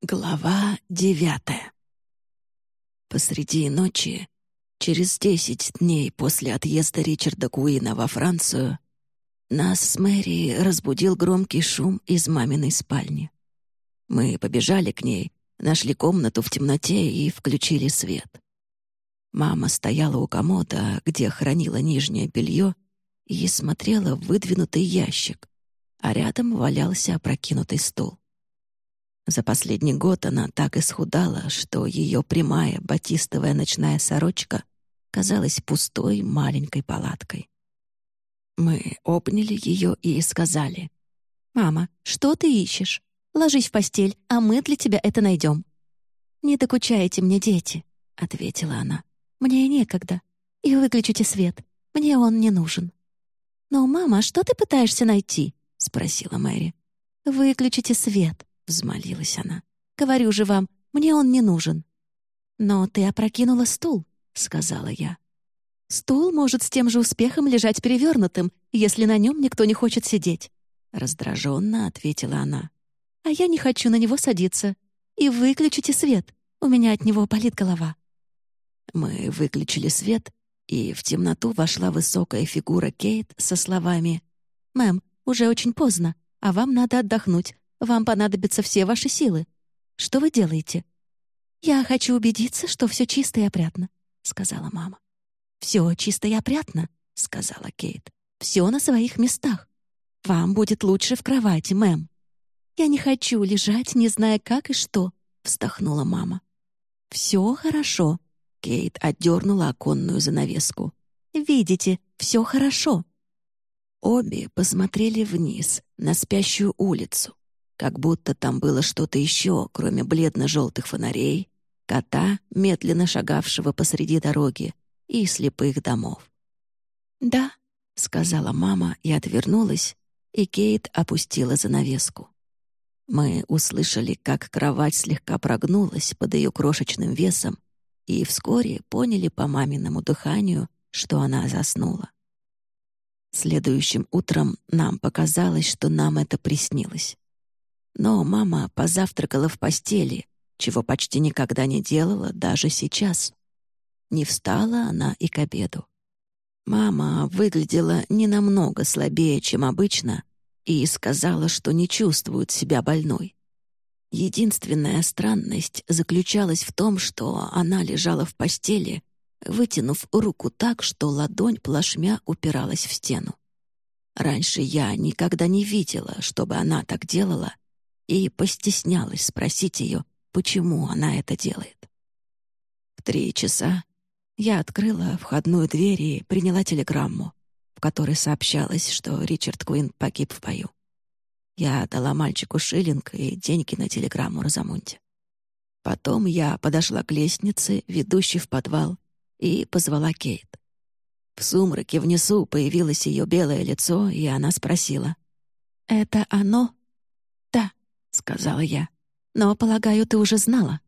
Глава девятая Посреди ночи, через десять дней после отъезда Ричарда Куина во Францию, нас с Мэри разбудил громкий шум из маминой спальни. Мы побежали к ней, нашли комнату в темноте и включили свет. Мама стояла у комода, где хранила нижнее белье, и смотрела в выдвинутый ящик, а рядом валялся опрокинутый стул. За последний год она так исхудала, что ее прямая батистовая ночная сорочка казалась пустой маленькой палаткой. Мы обняли ее и сказали, «Мама, что ты ищешь? Ложись в постель, а мы для тебя это найдем». «Не докучайте мне, дети», — ответила она. «Мне некогда. И выключите свет. Мне он не нужен». «Но, мама, что ты пытаешься найти?» — спросила Мэри. «Выключите свет взмолилась она. «Говорю же вам, мне он не нужен». «Но ты опрокинула стул», — сказала я. «Стул может с тем же успехом лежать перевернутым, если на нем никто не хочет сидеть», — раздраженно ответила она. «А я не хочу на него садиться. И выключите свет, у меня от него болит голова». Мы выключили свет, и в темноту вошла высокая фигура Кейт со словами «Мэм, уже очень поздно, а вам надо отдохнуть. Вам понадобятся все ваши силы. Что вы делаете?» «Я хочу убедиться, что все чисто и опрятно», — сказала мама. «Все чисто и опрятно», — сказала Кейт. «Все на своих местах. Вам будет лучше в кровати, мэм». «Я не хочу лежать, не зная как и что», — вздохнула мама. «Все хорошо», — Кейт отдернула оконную занавеску. «Видите, все хорошо». Обе посмотрели вниз, на спящую улицу как будто там было что-то еще, кроме бледно-желтых фонарей, кота, медленно шагавшего посреди дороги, и слепых домов. «Да», — сказала мама и отвернулась, и Кейт опустила занавеску. Мы услышали, как кровать слегка прогнулась под ее крошечным весом, и вскоре поняли по маминому дыханию, что она заснула. Следующим утром нам показалось, что нам это приснилось. Но мама позавтракала в постели, чего почти никогда не делала даже сейчас. Не встала она и к обеду. Мама выглядела не намного слабее, чем обычно, и сказала, что не чувствует себя больной. Единственная странность заключалась в том, что она лежала в постели, вытянув руку так, что ладонь плашмя упиралась в стену. Раньше я никогда не видела, чтобы она так делала, и постеснялась спросить ее, почему она это делает. В три часа я открыла входную дверь и приняла телеграмму, в которой сообщалось, что Ричард Куин погиб в бою. Я дала мальчику шиллинг и деньги на телеграмму Розамунде. Потом я подошла к лестнице, ведущей в подвал, и позвала Кейт. В сумраке внизу появилось ее белое лицо, и она спросила. «Это оно?» — сказала я. «Но, полагаю, ты уже знала».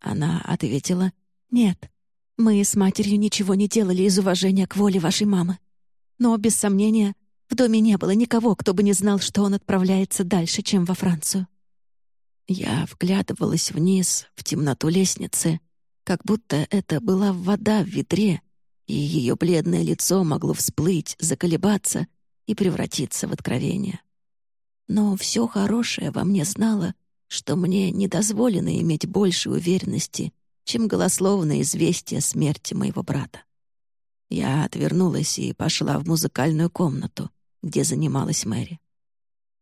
Она ответила, «Нет, мы с матерью ничего не делали из уважения к воле вашей мамы. Но, без сомнения, в доме не было никого, кто бы не знал, что он отправляется дальше, чем во Францию». Я вглядывалась вниз, в темноту лестницы, как будто это была вода в ведре, и ее бледное лицо могло всплыть, заколебаться и превратиться в откровение. Но все хорошее во мне знало, что мне не дозволено иметь больше уверенности, чем голословное известие смерти моего брата. Я отвернулась и пошла в музыкальную комнату, где занималась Мэри.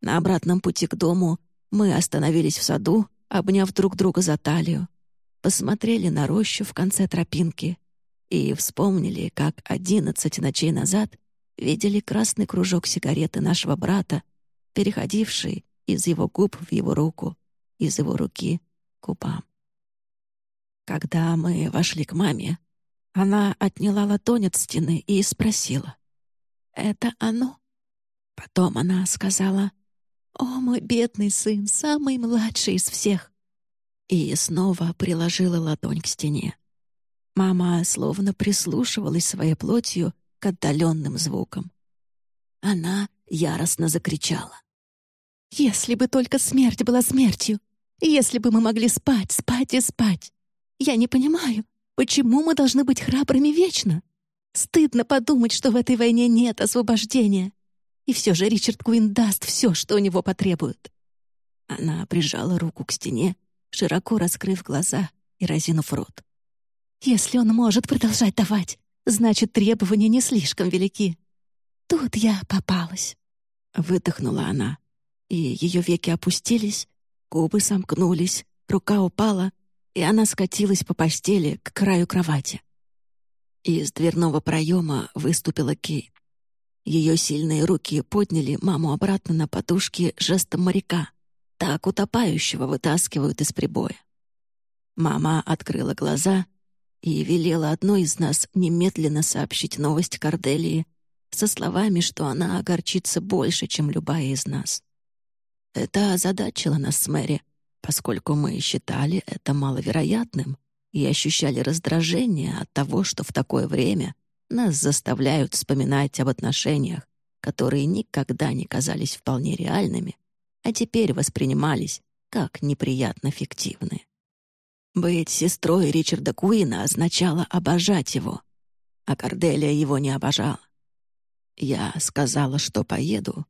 На обратном пути к дому мы остановились в саду, обняв друг друга за талию, посмотрели на рощу в конце тропинки и вспомнили, как одиннадцать ночей назад видели красный кружок сигареты нашего брата переходивший из его губ в его руку, из его руки к губам. Когда мы вошли к маме, она отняла ладонь от стены и спросила. «Это оно?» Потом она сказала, «О, мой бедный сын, самый младший из всех!» И снова приложила ладонь к стене. Мама словно прислушивалась своей плотью к отдаленным звукам. Она яростно закричала. «Если бы только смерть была смертью! Если бы мы могли спать, спать и спать. Я не понимаю, почему мы должны быть храбрыми вечно? Стыдно подумать, что в этой войне нет освобождения. И все же Ричард Куин даст все, что у него потребуют». Она прижала руку к стене, широко раскрыв глаза и разинув рот. «Если он может продолжать давать, значит, требования не слишком велики. Тут я попалась». Выдохнула она, и ее веки опустились, губы сомкнулись, рука упала, и она скатилась по постели к краю кровати. Из дверного проема выступила Кейт. Ее сильные руки подняли маму обратно на подушки жестом моряка. Так утопающего вытаскивают из прибоя. Мама открыла глаза и велела одной из нас немедленно сообщить новость Корделии со словами, что она огорчится больше, чем любая из нас. Это озадачило нас с Мэри, поскольку мы считали это маловероятным и ощущали раздражение от того, что в такое время нас заставляют вспоминать об отношениях, которые никогда не казались вполне реальными, а теперь воспринимались как неприятно фиктивные. Быть сестрой Ричарда Куина означало обожать его, а Корделия его не обожала. Я сказала, что поеду,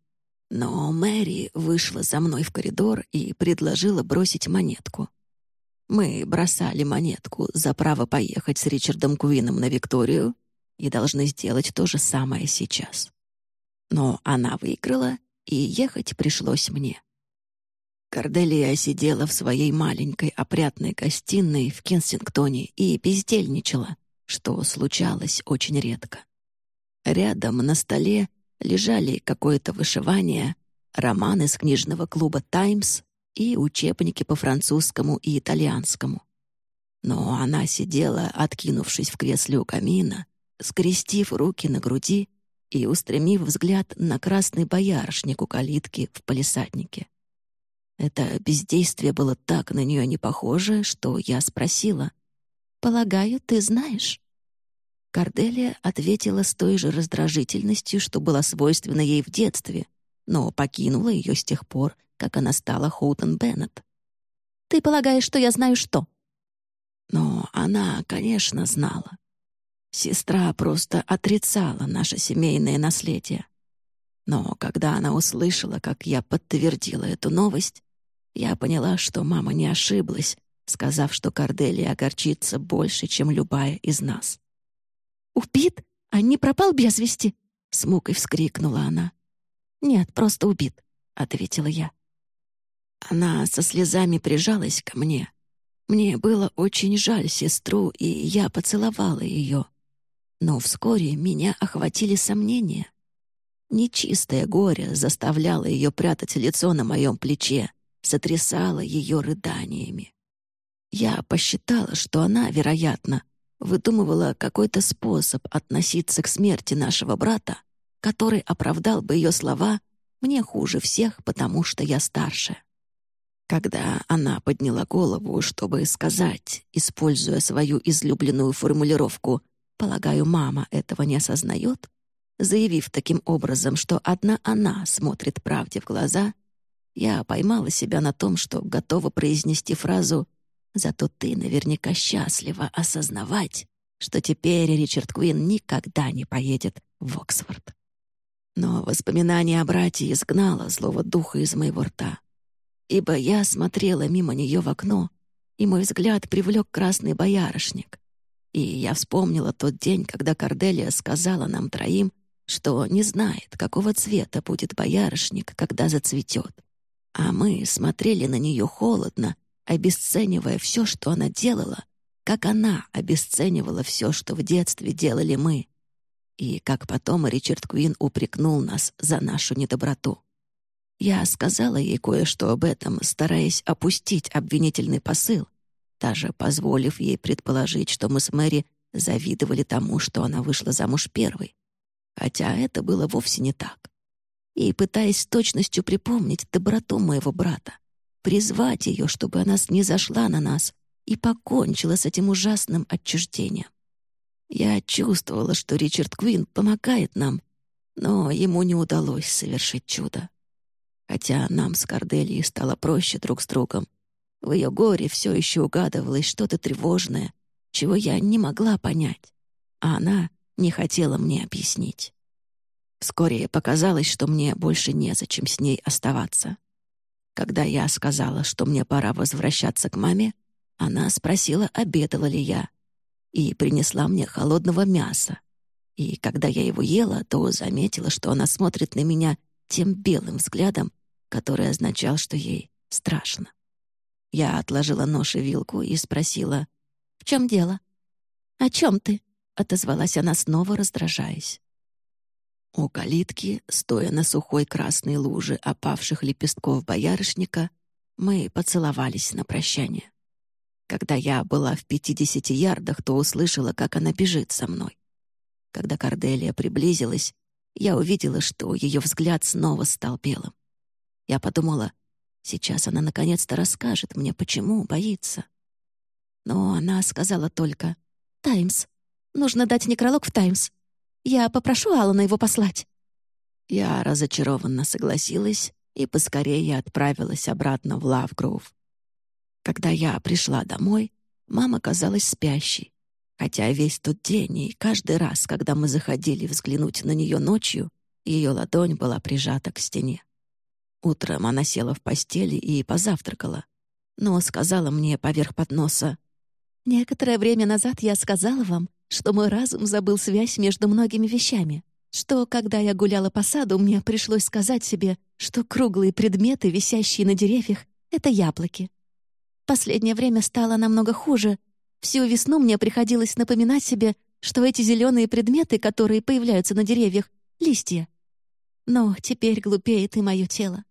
но Мэри вышла за мной в коридор и предложила бросить монетку. Мы бросали монетку за право поехать с Ричардом Куином на Викторию и должны сделать то же самое сейчас. Но она выиграла, и ехать пришлось мне. Корделия сидела в своей маленькой опрятной гостиной в Кенсингтоне и бездельничала, что случалось очень редко. Рядом на столе лежали какое-то вышивание, роман из книжного клуба «Таймс» и учебники по французскому и итальянскому. Но она сидела, откинувшись в кресле у камина, скрестив руки на груди и устремив взгляд на красный боярышник у калитки в палисаднике. Это бездействие было так на нее не похоже, что я спросила. «Полагаю, ты знаешь?» Корделия ответила с той же раздражительностью, что была свойственна ей в детстве, но покинула ее с тех пор, как она стала Хоутон Беннет. «Ты полагаешь, что я знаю что?» Но она, конечно, знала. Сестра просто отрицала наше семейное наследие. Но когда она услышала, как я подтвердила эту новость, я поняла, что мама не ошиблась, сказав, что Корделия огорчится больше, чем любая из нас. «Убит? А не пропал без вести?» — с мукой вскрикнула она. «Нет, просто убит», — ответила я. Она со слезами прижалась ко мне. Мне было очень жаль сестру, и я поцеловала ее. Но вскоре меня охватили сомнения. Нечистое горе заставляло ее прятать лицо на моем плече, сотрясало ее рыданиями. Я посчитала, что она, вероятно, выдумывала какой-то способ относиться к смерти нашего брата, который оправдал бы ее слова «мне хуже всех, потому что я старше». Когда она подняла голову, чтобы сказать, используя свою излюбленную формулировку Полагаю, мама этого не осознает, заявив таким образом, что одна она смотрит правде в глаза, я поймала себя на том, что готова произнести фразу «Зато ты наверняка счастлива осознавать, что теперь Ричард Куин никогда не поедет в Оксфорд». Но воспоминание о брате изгнало злого духа из моего рта, ибо я смотрела мимо нее в окно, и мой взгляд привлек красный боярышник, и я вспомнила тот день, когда Корделия сказала нам троим, что не знает, какого цвета будет боярышник, когда зацветет. А мы смотрели на нее холодно, обесценивая все, что она делала, как она обесценивала все, что в детстве делали мы. И как потом Ричард Куин упрекнул нас за нашу недоброту. Я сказала ей кое-что об этом, стараясь опустить обвинительный посыл, даже позволив ей предположить, что мы с Мэри завидовали тому, что она вышла замуж первой. Хотя это было вовсе не так. И пытаясь с точностью припомнить доброту моего брата, призвать ее, чтобы она снизошла на нас и покончила с этим ужасным отчуждением. Я чувствовала, что Ричард Квин помогает нам, но ему не удалось совершить чудо. Хотя нам с Корделией стало проще друг с другом, В ее горе все еще угадывалось что-то тревожное, чего я не могла понять, а она не хотела мне объяснить. Вскоре показалось, что мне больше незачем с ней оставаться. Когда я сказала, что мне пора возвращаться к маме, она спросила, обедала ли я, и принесла мне холодного мяса. И когда я его ела, то заметила, что она смотрит на меня тем белым взглядом, который означал, что ей страшно. Я отложила нож и вилку и спросила, «В чем дело?» «О чем ты?» — отозвалась она снова, раздражаясь. У калитки, стоя на сухой красной луже опавших лепестков боярышника, мы поцеловались на прощание. Когда я была в пятидесяти ярдах, то услышала, как она бежит со мной. Когда Корделия приблизилась, я увидела, что ее взгляд снова стал белым. Я подумала, сейчас она наконец-то расскажет мне, почему боится. Но она сказала только «Таймс. Нужно дать некролог в Таймс. Я попрошу Алана его послать». Я разочарованно согласилась и поскорее отправилась обратно в Лавгроув. Когда я пришла домой, мама казалась спящей, хотя весь тот день и каждый раз, когда мы заходили взглянуть на нее ночью, ее ладонь была прижата к стене. Утром она села в постели и позавтракала, но сказала мне поверх подноса, «Некоторое время назад я сказала вам, что мой разум забыл связь между многими вещами, что, когда я гуляла по саду, мне пришлось сказать себе, что круглые предметы, висящие на деревьях, — это яблоки. Последнее время стало намного хуже. Всю весну мне приходилось напоминать себе, что эти зеленые предметы, которые появляются на деревьях, — листья. Но теперь глупеет и мое тело.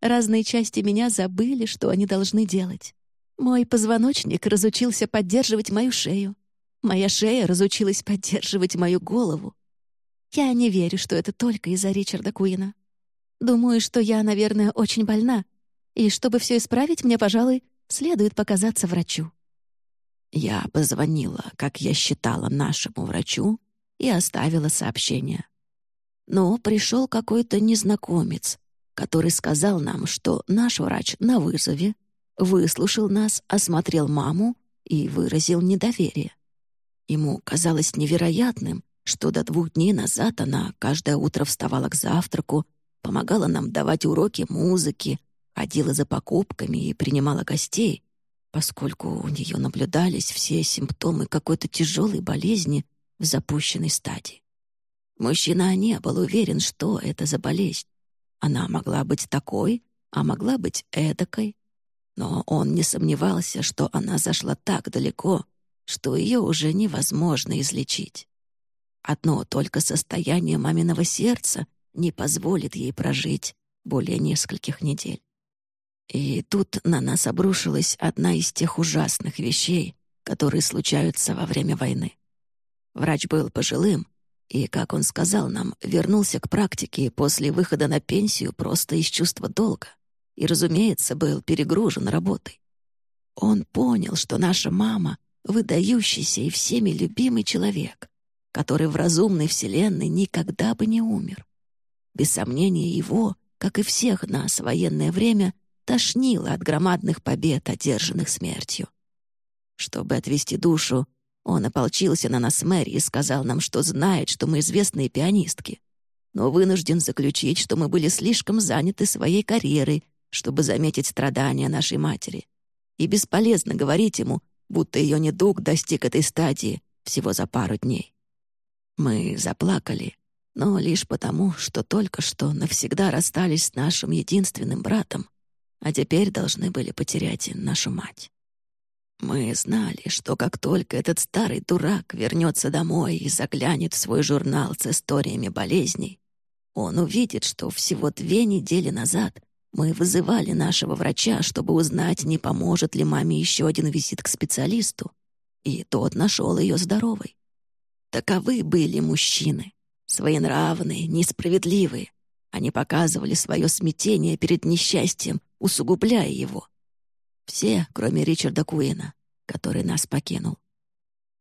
Разные части меня забыли, что они должны делать. Мой позвоночник разучился поддерживать мою шею. Моя шея разучилась поддерживать мою голову. Я не верю, что это только из-за Ричарда Куина. Думаю, что я, наверное, очень больна, и чтобы все исправить, мне, пожалуй, следует показаться врачу. Я позвонила, как я считала, нашему врачу и оставила сообщение. Но пришел какой-то незнакомец, который сказал нам, что наш врач на вызове, выслушал нас, осмотрел маму и выразил недоверие. Ему казалось невероятным, что до двух дней назад она каждое утро вставала к завтраку, помогала нам давать уроки музыки, ходила за покупками и принимала гостей, поскольку у нее наблюдались все симптомы какой-то тяжелой болезни в запущенной стадии. Мужчина не был уверен, что это за болезнь. Она могла быть такой, а могла быть эдакой. Но он не сомневался, что она зашла так далеко, что ее уже невозможно излечить. Одно только состояние маминого сердца не позволит ей прожить более нескольких недель. И тут на нас обрушилась одна из тех ужасных вещей, которые случаются во время войны. Врач был пожилым, и, как он сказал нам, вернулся к практике после выхода на пенсию просто из чувства долга и, разумеется, был перегружен работой. Он понял, что наша мама выдающийся и всеми любимый человек, который в разумной вселенной никогда бы не умер. Без сомнения, его, как и всех нас военное время, тошнило от громадных побед, одержанных смертью. Чтобы отвести душу, он ополчился на нас Мэри и сказал нам, что знает, что мы известные пианистки, но вынужден заключить, что мы были слишком заняты своей карьерой, чтобы заметить страдания нашей матери. И бесполезно говорить ему, будто ее недуг достиг этой стадии всего за пару дней. Мы заплакали, но лишь потому, что только что навсегда расстались с нашим единственным братом, а теперь должны были потерять нашу мать. Мы знали, что как только этот старый дурак вернется домой и заглянет в свой журнал с историями болезней, он увидит, что всего две недели назад мы вызывали нашего врача, чтобы узнать, не поможет ли маме еще один визит к специалисту, и тот нашел ее здоровой. Таковы были мужчины, своенравные, несправедливые. Они показывали свое смятение перед несчастьем, усугубляя его. Все, кроме Ричарда Куина, который нас покинул.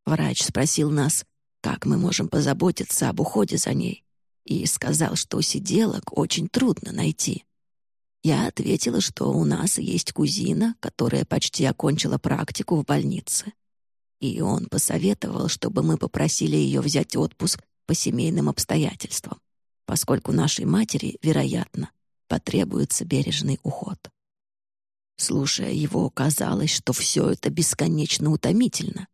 Врач спросил нас, как мы можем позаботиться об уходе за ней, и сказал, что сиделок очень трудно найти. Я ответила, что у нас есть кузина, которая почти окончила практику в больнице. И он посоветовал, чтобы мы попросили ее взять отпуск по семейным обстоятельствам, поскольку нашей матери, вероятно, потребуется бережный уход. Слушая его, казалось, что все это бесконечно утомительно,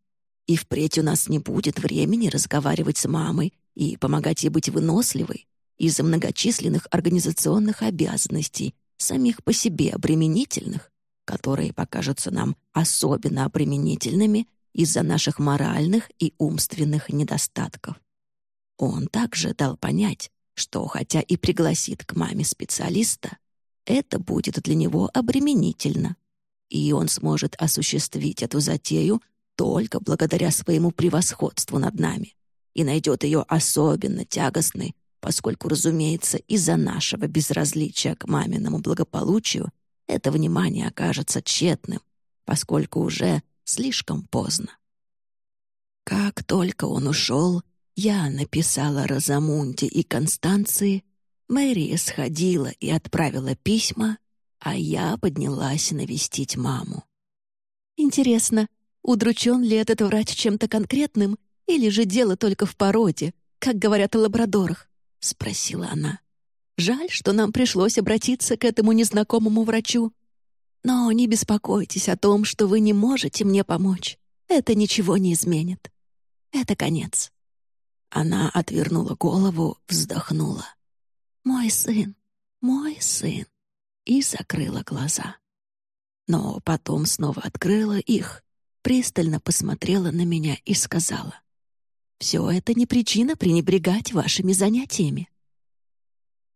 и впредь у нас не будет времени разговаривать с мамой и помогать ей быть выносливой из-за многочисленных организационных обязанностей, самих по себе обременительных, которые покажутся нам особенно обременительными из-за наших моральных и умственных недостатков. Он также дал понять, что хотя и пригласит к маме специалиста, это будет для него обременительно, и он сможет осуществить эту затею только благодаря своему превосходству над нами и найдет ее особенно тягостной, поскольку, разумеется, из-за нашего безразличия к маминому благополучию это внимание окажется тщетным, поскольку уже слишком поздно. Как только он ушел, я написала Розамунде и Констанции, Мэри сходила и отправила письма, а я поднялась навестить маму. Интересно, удручен ли этот врач чем-то конкретным, или же дело только в породе, как говорят о лабрадорах? — спросила она. «Жаль, что нам пришлось обратиться к этому незнакомому врачу. Но не беспокойтесь о том, что вы не можете мне помочь. Это ничего не изменит. Это конец». Она отвернула голову, вздохнула. «Мой сын, мой сын!» и закрыла глаза. Но потом снова открыла их, пристально посмотрела на меня и сказала. «Все это не причина пренебрегать вашими занятиями».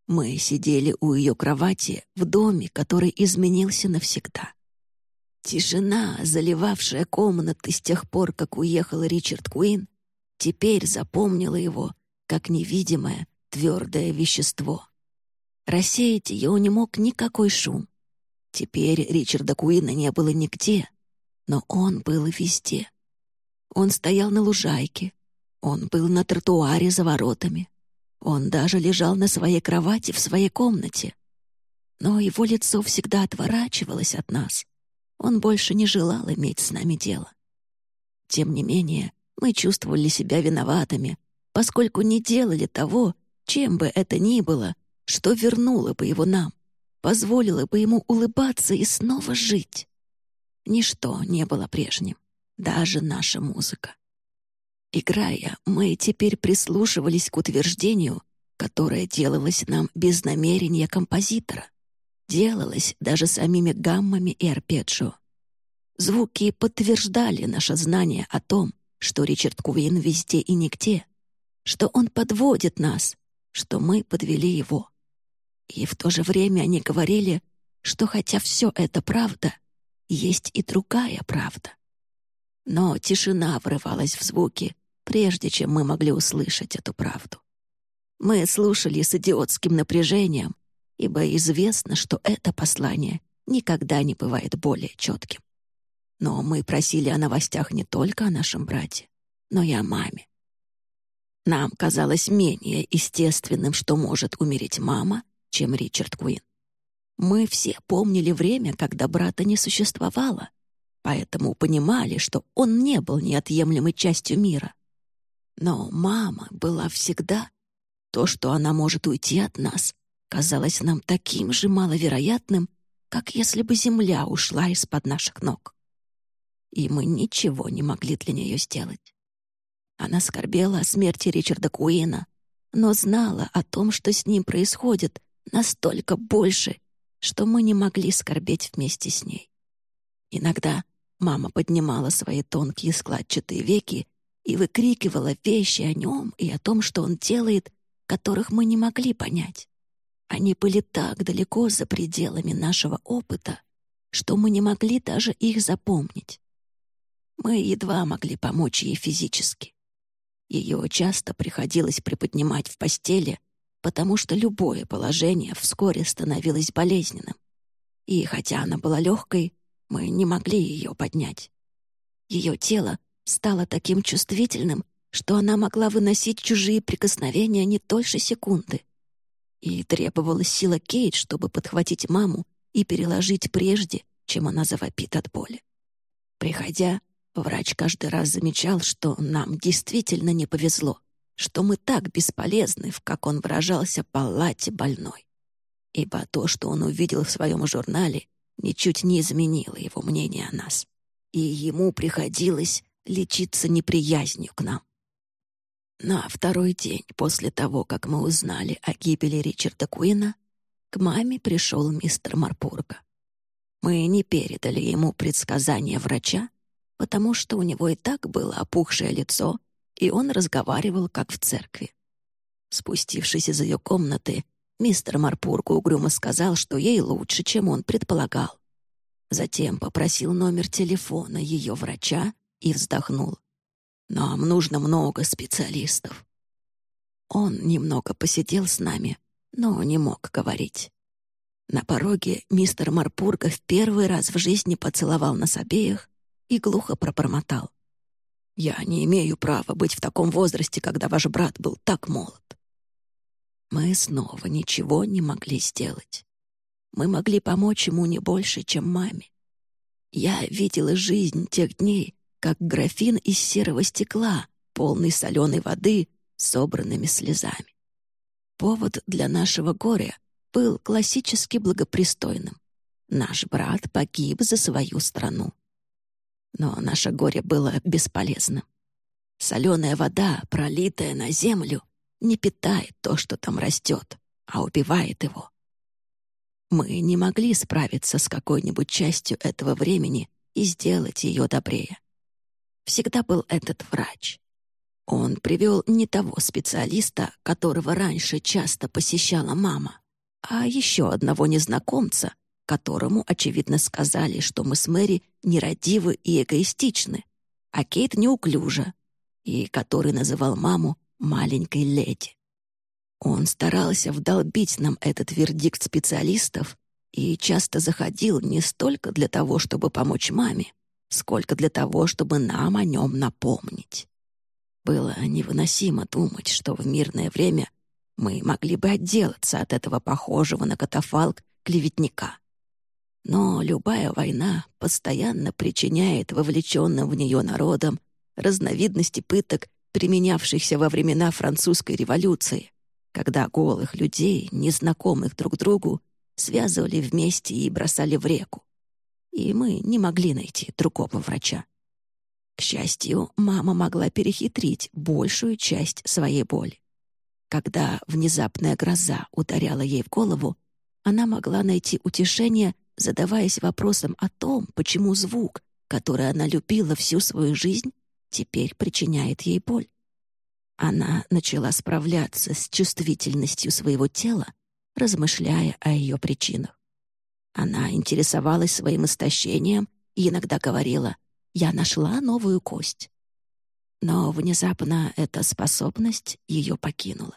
Мы сидели у ее кровати в доме, который изменился навсегда. Тишина, заливавшая комнаты с тех пор, как уехал Ричард Куин, теперь запомнила его как невидимое твердое вещество. Рассеять ее не мог никакой шум. Теперь Ричарда Куина не было нигде, но он был везде. Он стоял на лужайке, он был на тротуаре за воротами, он даже лежал на своей кровати в своей комнате. Но его лицо всегда отворачивалось от нас. Он больше не желал иметь с нами дело. Тем не менее, мы чувствовали себя виноватыми, поскольку не делали того, чем бы это ни было, что вернуло бы его нам, позволило бы ему улыбаться и снова жить. Ничто не было прежним, даже наша музыка. Играя, мы теперь прислушивались к утверждению, которое делалось нам без намерения композитора, делалось даже самими гаммами и арпеджио. Звуки подтверждали наше знание о том, что Ричард Куин везде и нигде, что он подводит нас, что мы подвели его. И в то же время они говорили, что хотя все это правда, есть и другая правда. Но тишина врывалась в звуки, прежде чем мы могли услышать эту правду. Мы слушали с идиотским напряжением, ибо известно, что это послание никогда не бывает более четким. Но мы просили о новостях не только о нашем брате, но и о маме. Нам казалось менее естественным, что может умереть мама, чем Ричард Куин. Мы все помнили время, когда брата не существовало, поэтому понимали, что он не был неотъемлемой частью мира. Но мама была всегда. То, что она может уйти от нас, казалось нам таким же маловероятным, как если бы земля ушла из-под наших ног и мы ничего не могли для нее сделать. Она скорбела о смерти Ричарда Куина, но знала о том, что с ним происходит, настолько больше, что мы не могли скорбеть вместе с ней. Иногда мама поднимала свои тонкие складчатые веки и выкрикивала вещи о нем и о том, что он делает, которых мы не могли понять. Они были так далеко за пределами нашего опыта, что мы не могли даже их запомнить. Мы едва могли помочь ей физически. Ее часто приходилось приподнимать в постели, потому что любое положение вскоре становилось болезненным. И хотя она была легкой, мы не могли ее поднять. Ее тело стало таким чувствительным, что она могла выносить чужие прикосновения не дольше секунды. И требовалась сила Кейт, чтобы подхватить маму и переложить прежде, чем она завопит от боли. Приходя, врач каждый раз замечал, что нам действительно не повезло, что мы так бесполезны, в, как он выражался, палате больной. Ибо то, что он увидел в своем журнале, ничуть не изменило его мнение о нас. И ему приходилось лечиться неприязнью к нам. На второй день после того, как мы узнали о гибели Ричарда Куина, к маме пришел мистер Марпурга. Мы не передали ему предсказания врача, потому что у него и так было опухшее лицо, и он разговаривал, как в церкви. Спустившись из ее комнаты, мистер Марпурга угрюмо сказал, что ей лучше, чем он предполагал. Затем попросил номер телефона ее врача и вздохнул. «Нам нужно много специалистов». Он немного посидел с нами, но не мог говорить. На пороге мистер Марпурга в первый раз в жизни поцеловал нас обеих и глухо пробормотал. «Я не имею права быть в таком возрасте, когда ваш брат был так молод». Мы снова ничего не могли сделать. Мы могли помочь ему не больше, чем маме. Я видела жизнь тех дней, как графин из серого стекла, полный соленой воды, собранными слезами. Повод для нашего горя был классически благопристойным. Наш брат погиб за свою страну. Но наше горе было бесполезным. Соленая вода, пролитая на землю, не питает то, что там растет, а убивает его. Мы не могли справиться с какой-нибудь частью этого времени и сделать ее добрее. Всегда был этот врач. Он привел не того специалиста, которого раньше часто посещала мама, а еще одного незнакомца, которому, очевидно, сказали, что мы с Мэри нерадивы и эгоистичны, а Кейт неуклюжа, и который называл маму маленькой леди. Он старался вдолбить нам этот вердикт специалистов и часто заходил не столько для того, чтобы помочь маме, сколько для того, чтобы нам о нем напомнить. Было невыносимо думать, что в мирное время мы могли бы отделаться от этого похожего на катафалк клеветника. Но любая война постоянно причиняет вовлеченным в нее народам разновидности пыток, применявшихся во времена французской революции, когда голых людей, незнакомых друг другу, связывали вместе и бросали в реку. И мы не могли найти другого врача. К счастью, мама могла перехитрить большую часть своей боли. Когда внезапная гроза ударяла ей в голову, она могла найти утешение, задаваясь вопросом о том, почему звук, который она любила всю свою жизнь, теперь причиняет ей боль. Она начала справляться с чувствительностью своего тела, размышляя о ее причинах. Она интересовалась своим истощением и иногда говорила «Я нашла новую кость». Но внезапно эта способность ее покинула.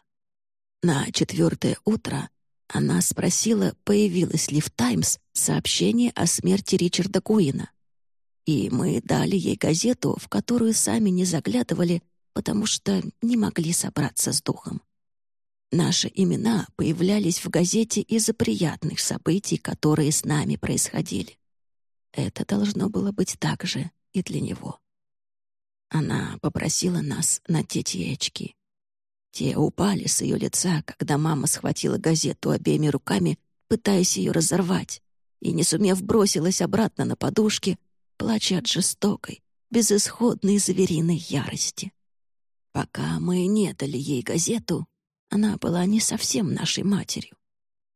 На четвертое утро она спросила, появилось ли в «Таймс» сообщение о смерти Ричарда Куина. И мы дали ей газету, в которую сами не заглядывали, потому что не могли собраться с духом. Наши имена появлялись в газете из-за приятных событий, которые с нами происходили. Это должно было быть так же и для него. Она попросила нас надеть ей очки. Те упали с ее лица, когда мама схватила газету обеими руками, пытаясь ее разорвать, и, не сумев, бросилась обратно на подушки, плача от жестокой, безысходной звериной ярости. Пока мы не дали ей газету, она была не совсем нашей матерью.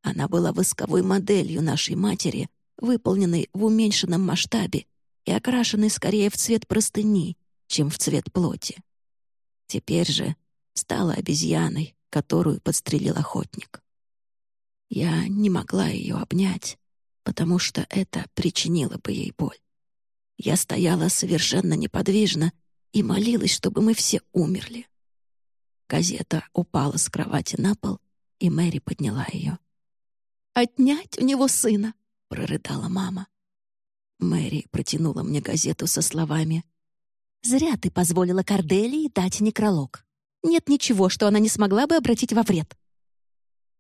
Она была восковой моделью нашей матери, выполненной в уменьшенном масштабе и окрашенной скорее в цвет простыни, чем в цвет плоти. Теперь же стала обезьяной, которую подстрелил охотник. Я не могла ее обнять, потому что это причинило бы ей боль. Я стояла совершенно неподвижно и молилась, чтобы мы все умерли. Газета упала с кровати на пол, и Мэри подняла ее. «Отнять у него сына!» — прорыдала мама. Мэри протянула мне газету со словами «Зря ты позволила Корделии дать некролог. Нет ничего, что она не смогла бы обратить во вред».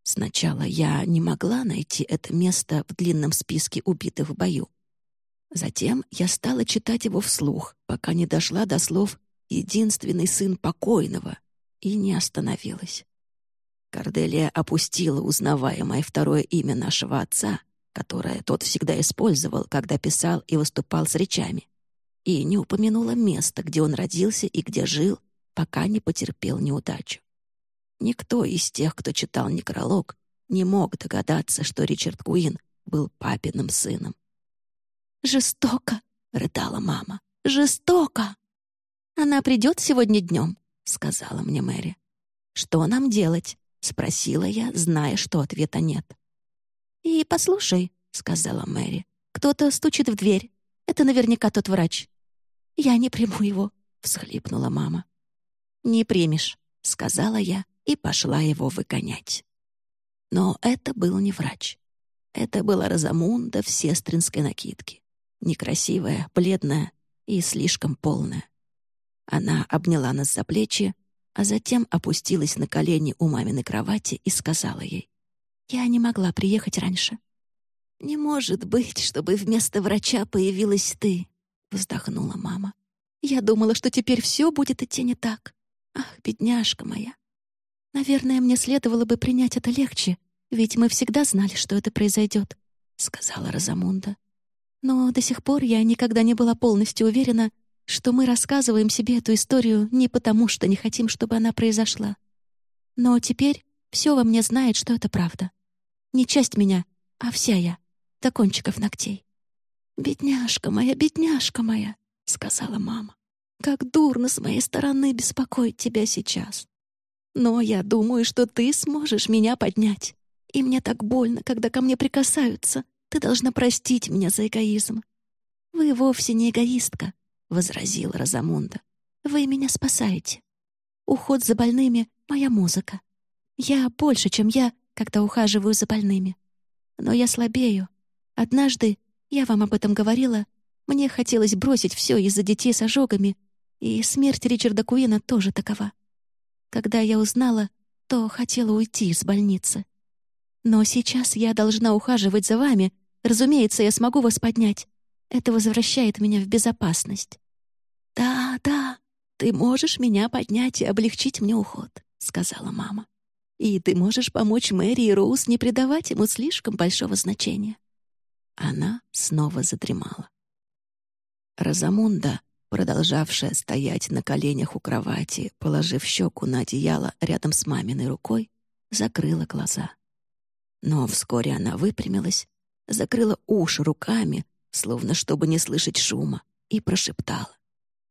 Сначала я не могла найти это место в длинном списке убитых в бою. Затем я стала читать его вслух, пока не дошла до слов «единственный сын покойного» и не остановилась. Корделия опустила узнаваемое второе имя нашего отца, которое тот всегда использовал, когда писал и выступал с речами, и не упомянула место, где он родился и где жил, пока не потерпел неудачу. Никто из тех, кто читал некролог, не мог догадаться, что Ричард Куин был папиным сыном. «Жестоко!» — рыдала мама. «Жестоко!» «Она придет сегодня днем», — сказала мне Мэри. «Что нам делать?» — спросила я, зная, что ответа нет. «И послушай», — сказала Мэри, — «кто-то стучит в дверь. Это наверняка тот врач». «Я не приму его», — всхлипнула мама. «Не примешь», — сказала я и пошла его выгонять. Но это был не врач. Это была Розамунда в сестринской накидке. Некрасивая, бледная и слишком полная. Она обняла нас за плечи, а затем опустилась на колени у маминой кровати и сказала ей, «Я не могла приехать раньше». «Не может быть, чтобы вместо врача появилась ты», — вздохнула мама. «Я думала, что теперь все будет идти не так. Ах, бедняжка моя, «Наверное, мне следовало бы принять это легче, ведь мы всегда знали, что это произойдет», — сказала Розамунда. «Но до сих пор я никогда не была полностью уверена, что мы рассказываем себе эту историю не потому, что не хотим, чтобы она произошла. Но теперь все во мне знает, что это правда. Не часть меня, а вся я, до кончиков ногтей. «Бедняжка моя, бедняжка моя», — сказала мама. «Как дурно с моей стороны беспокоить тебя сейчас. Но я думаю, что ты сможешь меня поднять. И мне так больно, когда ко мне прикасаются. Ты должна простить меня за эгоизм». «Вы вовсе не эгоистка», — возразила Розамунда. «Вы меня спасаете. Уход за больными — моя музыка. Я больше, чем я, когда ухаживаю за больными. Но я слабею. Однажды, я вам об этом говорила, мне хотелось бросить все из-за детей с ожогами, и смерть Ричарда Куина тоже такова. Когда я узнала, то хотела уйти из больницы. Но сейчас я должна ухаживать за вами. Разумеется, я смогу вас поднять. Это возвращает меня в безопасность. «Да, да, ты можешь меня поднять и облегчить мне уход», — сказала мама. «И ты можешь помочь Мэри и Роуз не придавать ему слишком большого значения». Она снова задремала. Розамунда продолжавшая стоять на коленях у кровати, положив щеку на одеяло рядом с маминой рукой, закрыла глаза. Но вскоре она выпрямилась, закрыла уши руками, словно чтобы не слышать шума, и прошептала.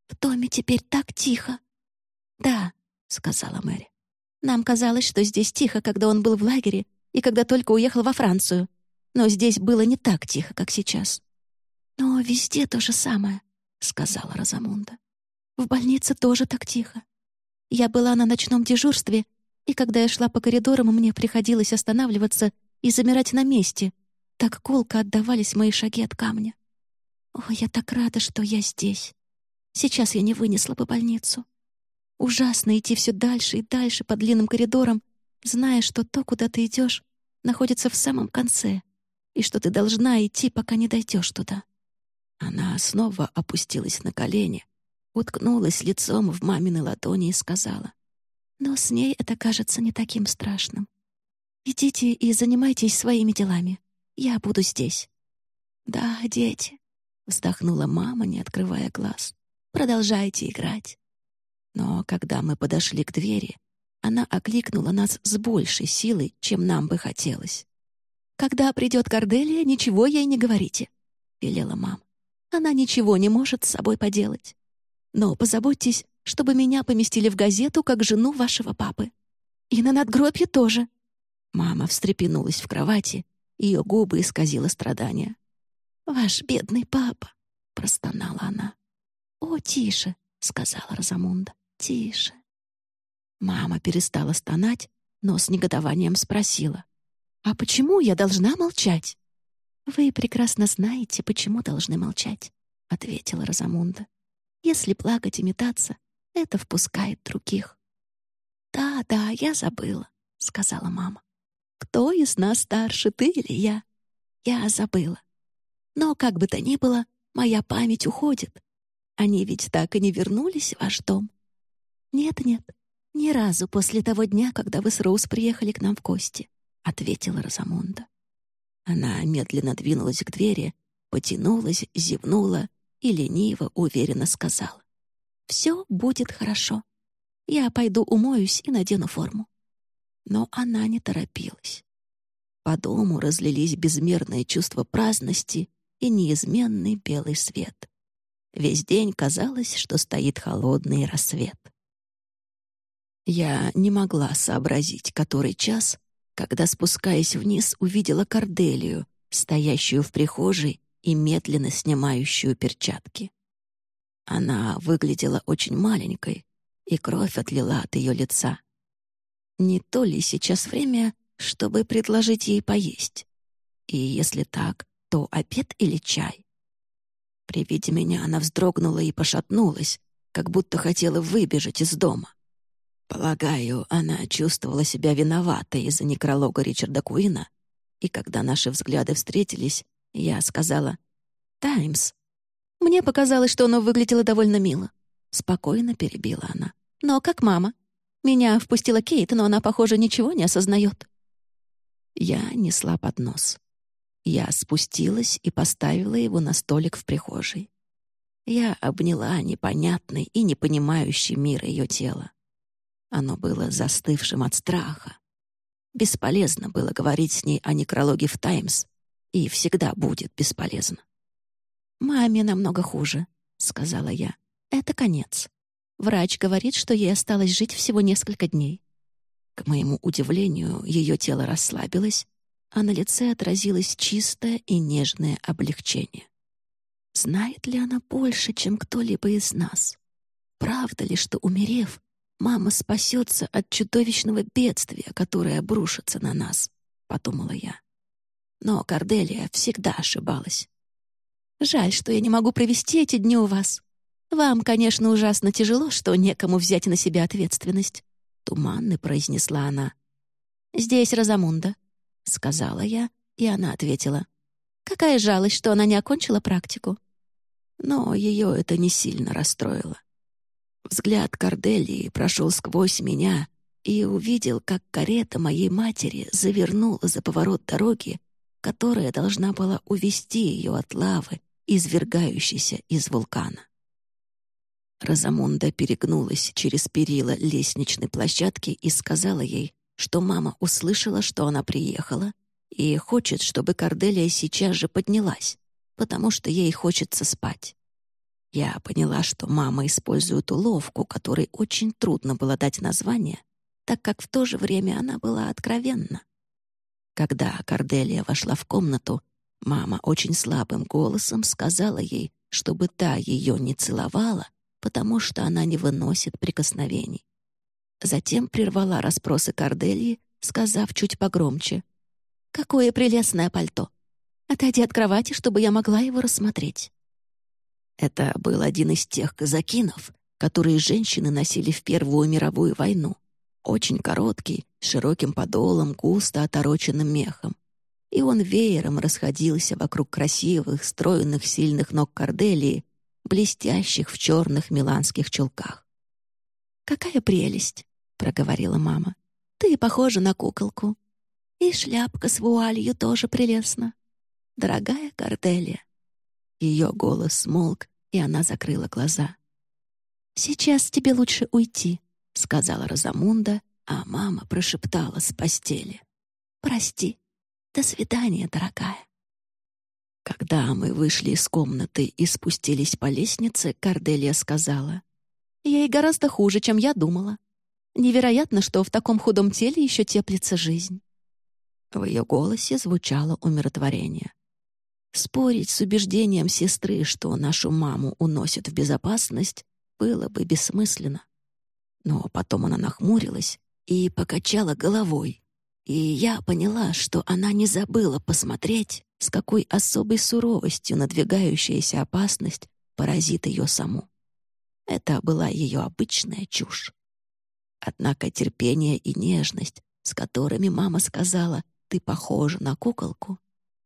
«В доме теперь так тихо!» «Да», — сказала Мэри. «Нам казалось, что здесь тихо, когда он был в лагере и когда только уехал во Францию. Но здесь было не так тихо, как сейчас. Но везде то же самое сказала Розамунда. «В больнице тоже так тихо. Я была на ночном дежурстве, и когда я шла по коридорам, мне приходилось останавливаться и замирать на месте. Так колко отдавались мои шаги от камня. О, я так рада, что я здесь. Сейчас я не вынесла бы больницу. Ужасно идти все дальше и дальше по длинным коридорам, зная, что то, куда ты идешь, находится в самом конце, и что ты должна идти, пока не дойдешь туда. Она снова опустилась на колени, уткнулась лицом в мамины ладони и сказала, «Но с ней это кажется не таким страшным. Идите и занимайтесь своими делами. Я буду здесь». «Да, дети», — вздохнула мама, не открывая глаз. «Продолжайте играть». Но когда мы подошли к двери, она окликнула нас с большей силой, чем нам бы хотелось. «Когда придет Корделия, ничего ей не говорите», — велела мама. Она ничего не может с собой поделать. Но позаботьтесь, чтобы меня поместили в газету как жену вашего папы. И на надгробье тоже». Мама встрепенулась в кровати, ее губы исказило страдание. «Ваш бедный папа», — простонала она. «О, тише», — сказала Розамунда, — «тише». Мама перестала стонать, но с негодованием спросила. «А почему я должна молчать?» «Вы прекрасно знаете, почему должны молчать», — ответила Розамунда. «Если плакать и метаться, это впускает других». «Да, да, я забыла», — сказала мама. Кто из нас старше, ты или я? Я забыла. Но, как бы то ни было, моя память уходит. Они ведь так и не вернулись в ваш дом. Нет-нет, ни разу после того дня, когда вы с Роуз приехали к нам в гости, ответила Розамунда. Она медленно двинулась к двери, потянулась, зевнула и лениво, уверенно сказала. «Все будет хорошо. Я пойду умоюсь и надену форму». Но она не торопилась. По дому разлились безмерные чувства праздности и неизменный белый свет. Весь день казалось, что стоит холодный рассвет. Я не могла сообразить, который час, когда, спускаясь вниз, увидела Корделию, стоящую в прихожей и медленно снимающую перчатки. Она выглядела очень маленькой, и кровь отлила от ее лица. Не то ли сейчас время, чтобы предложить ей поесть? И если так, то обед или чай? При виде меня она вздрогнула и пошатнулась, как будто хотела выбежать из дома. Полагаю, она чувствовала себя виноватой из-за некролога Ричарда Куина, и когда наши взгляды встретились, я сказала «Таймс». Мне показалось, что оно выглядело довольно мило. Спокойно перебила она. «Но как мама? Меня впустила Кейт, но она, похоже, ничего не осознает. Я несла поднос. Я спустилась и поставила его на столик в прихожей. Я обняла непонятный и непонимающий мир ее тела. Оно было застывшим от страха. Бесполезно было говорить с ней о некрологе в «Таймс», и всегда будет бесполезно. «Маме намного хуже», — сказала я. «Это конец. Врач говорит, что ей осталось жить всего несколько дней». К моему удивлению, ее тело расслабилось, а на лице отразилось чистое и нежное облегчение. Знает ли она больше, чем кто-либо из нас? Правда ли, что, умерев, мама спасется от чудовищного бедствия, которое обрушится на нас, — подумала я. Но Корделия всегда ошибалась. Жаль, что я не могу провести эти дни у вас. Вам, конечно, ужасно тяжело, что некому взять на себя ответственность. Туманно произнесла она. «Здесь Розамунда», — сказала я, и она ответила. «Какая жалость, что она не окончила практику». Но ее это не сильно расстроило. Взгляд Корделии прошел сквозь меня и увидел, как карета моей матери завернула за поворот дороги, которая должна была увести ее от лавы, извергающейся из вулкана. Розамунда перегнулась через перила лестничной площадки и сказала ей, что мама услышала, что она приехала, и хочет, чтобы Корделия сейчас же поднялась, потому что ей хочется спать. Я поняла, что мама использует уловку, которой очень трудно было дать название, так как в то же время она была откровенна. Когда Корделия вошла в комнату, мама очень слабым голосом сказала ей, чтобы та ее не целовала, потому что она не выносит прикосновений. Затем прервала расспросы Корделии, сказав чуть погромче. «Какое прелестное пальто! Отойди от кровати, чтобы я могла его рассмотреть». Это был один из тех казакинов, которые женщины носили в Первую мировую войну. Очень короткий, с широким подолом, густо отороченным мехом. И он веером расходился вокруг красивых, стройных, сильных ног Корделии, блестящих в черных миланских чулках. «Какая прелесть!» — проговорила мама. «Ты похожа на куколку. И шляпка с вуалью тоже прелестна. Дорогая Корделия, ее голос смолк, и она закрыла глаза. «Сейчас тебе лучше уйти», — сказала Розамунда, а мама прошептала с постели. «Прости. До свидания, дорогая». Когда мы вышли из комнаты и спустились по лестнице, Корделия сказала, «Ей гораздо хуже, чем я думала. Невероятно, что в таком худом теле еще теплится жизнь». В ее голосе звучало умиротворение. Спорить с убеждением сестры, что нашу маму уносят в безопасность, было бы бессмысленно. Но потом она нахмурилась и покачала головой, и я поняла, что она не забыла посмотреть, с какой особой суровостью надвигающаяся опасность поразит ее саму. Это была ее обычная чушь. Однако терпение и нежность, с которыми мама сказала ты похожа на куколку,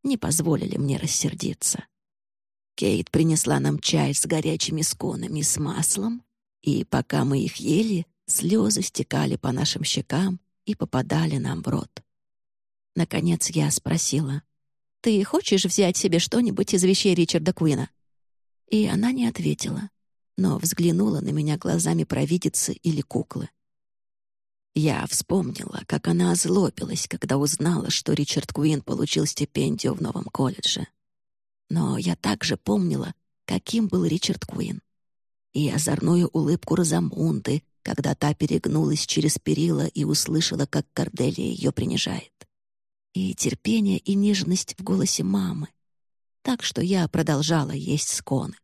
не позволили мне рассердиться. Кейт принесла нам чай с горячими сконами с маслом, и пока мы их ели, слезы стекали по нашим щекам и попадали нам в рот. Наконец я спросила, «Ты хочешь взять себе что-нибудь из вещей Ричарда Куина?» И она не ответила, но взглянула на меня глазами провидицы или куклы. Я вспомнила, как она озлобилась, когда узнала, что Ричард Куин получил стипендию в новом колледже. Но я также помнила, каким был Ричард Куин. И озорную улыбку Розамунды, когда та перегнулась через перила и услышала, как Корделия ее принижает. И терпение и нежность в голосе мамы. Так что я продолжала есть сконы.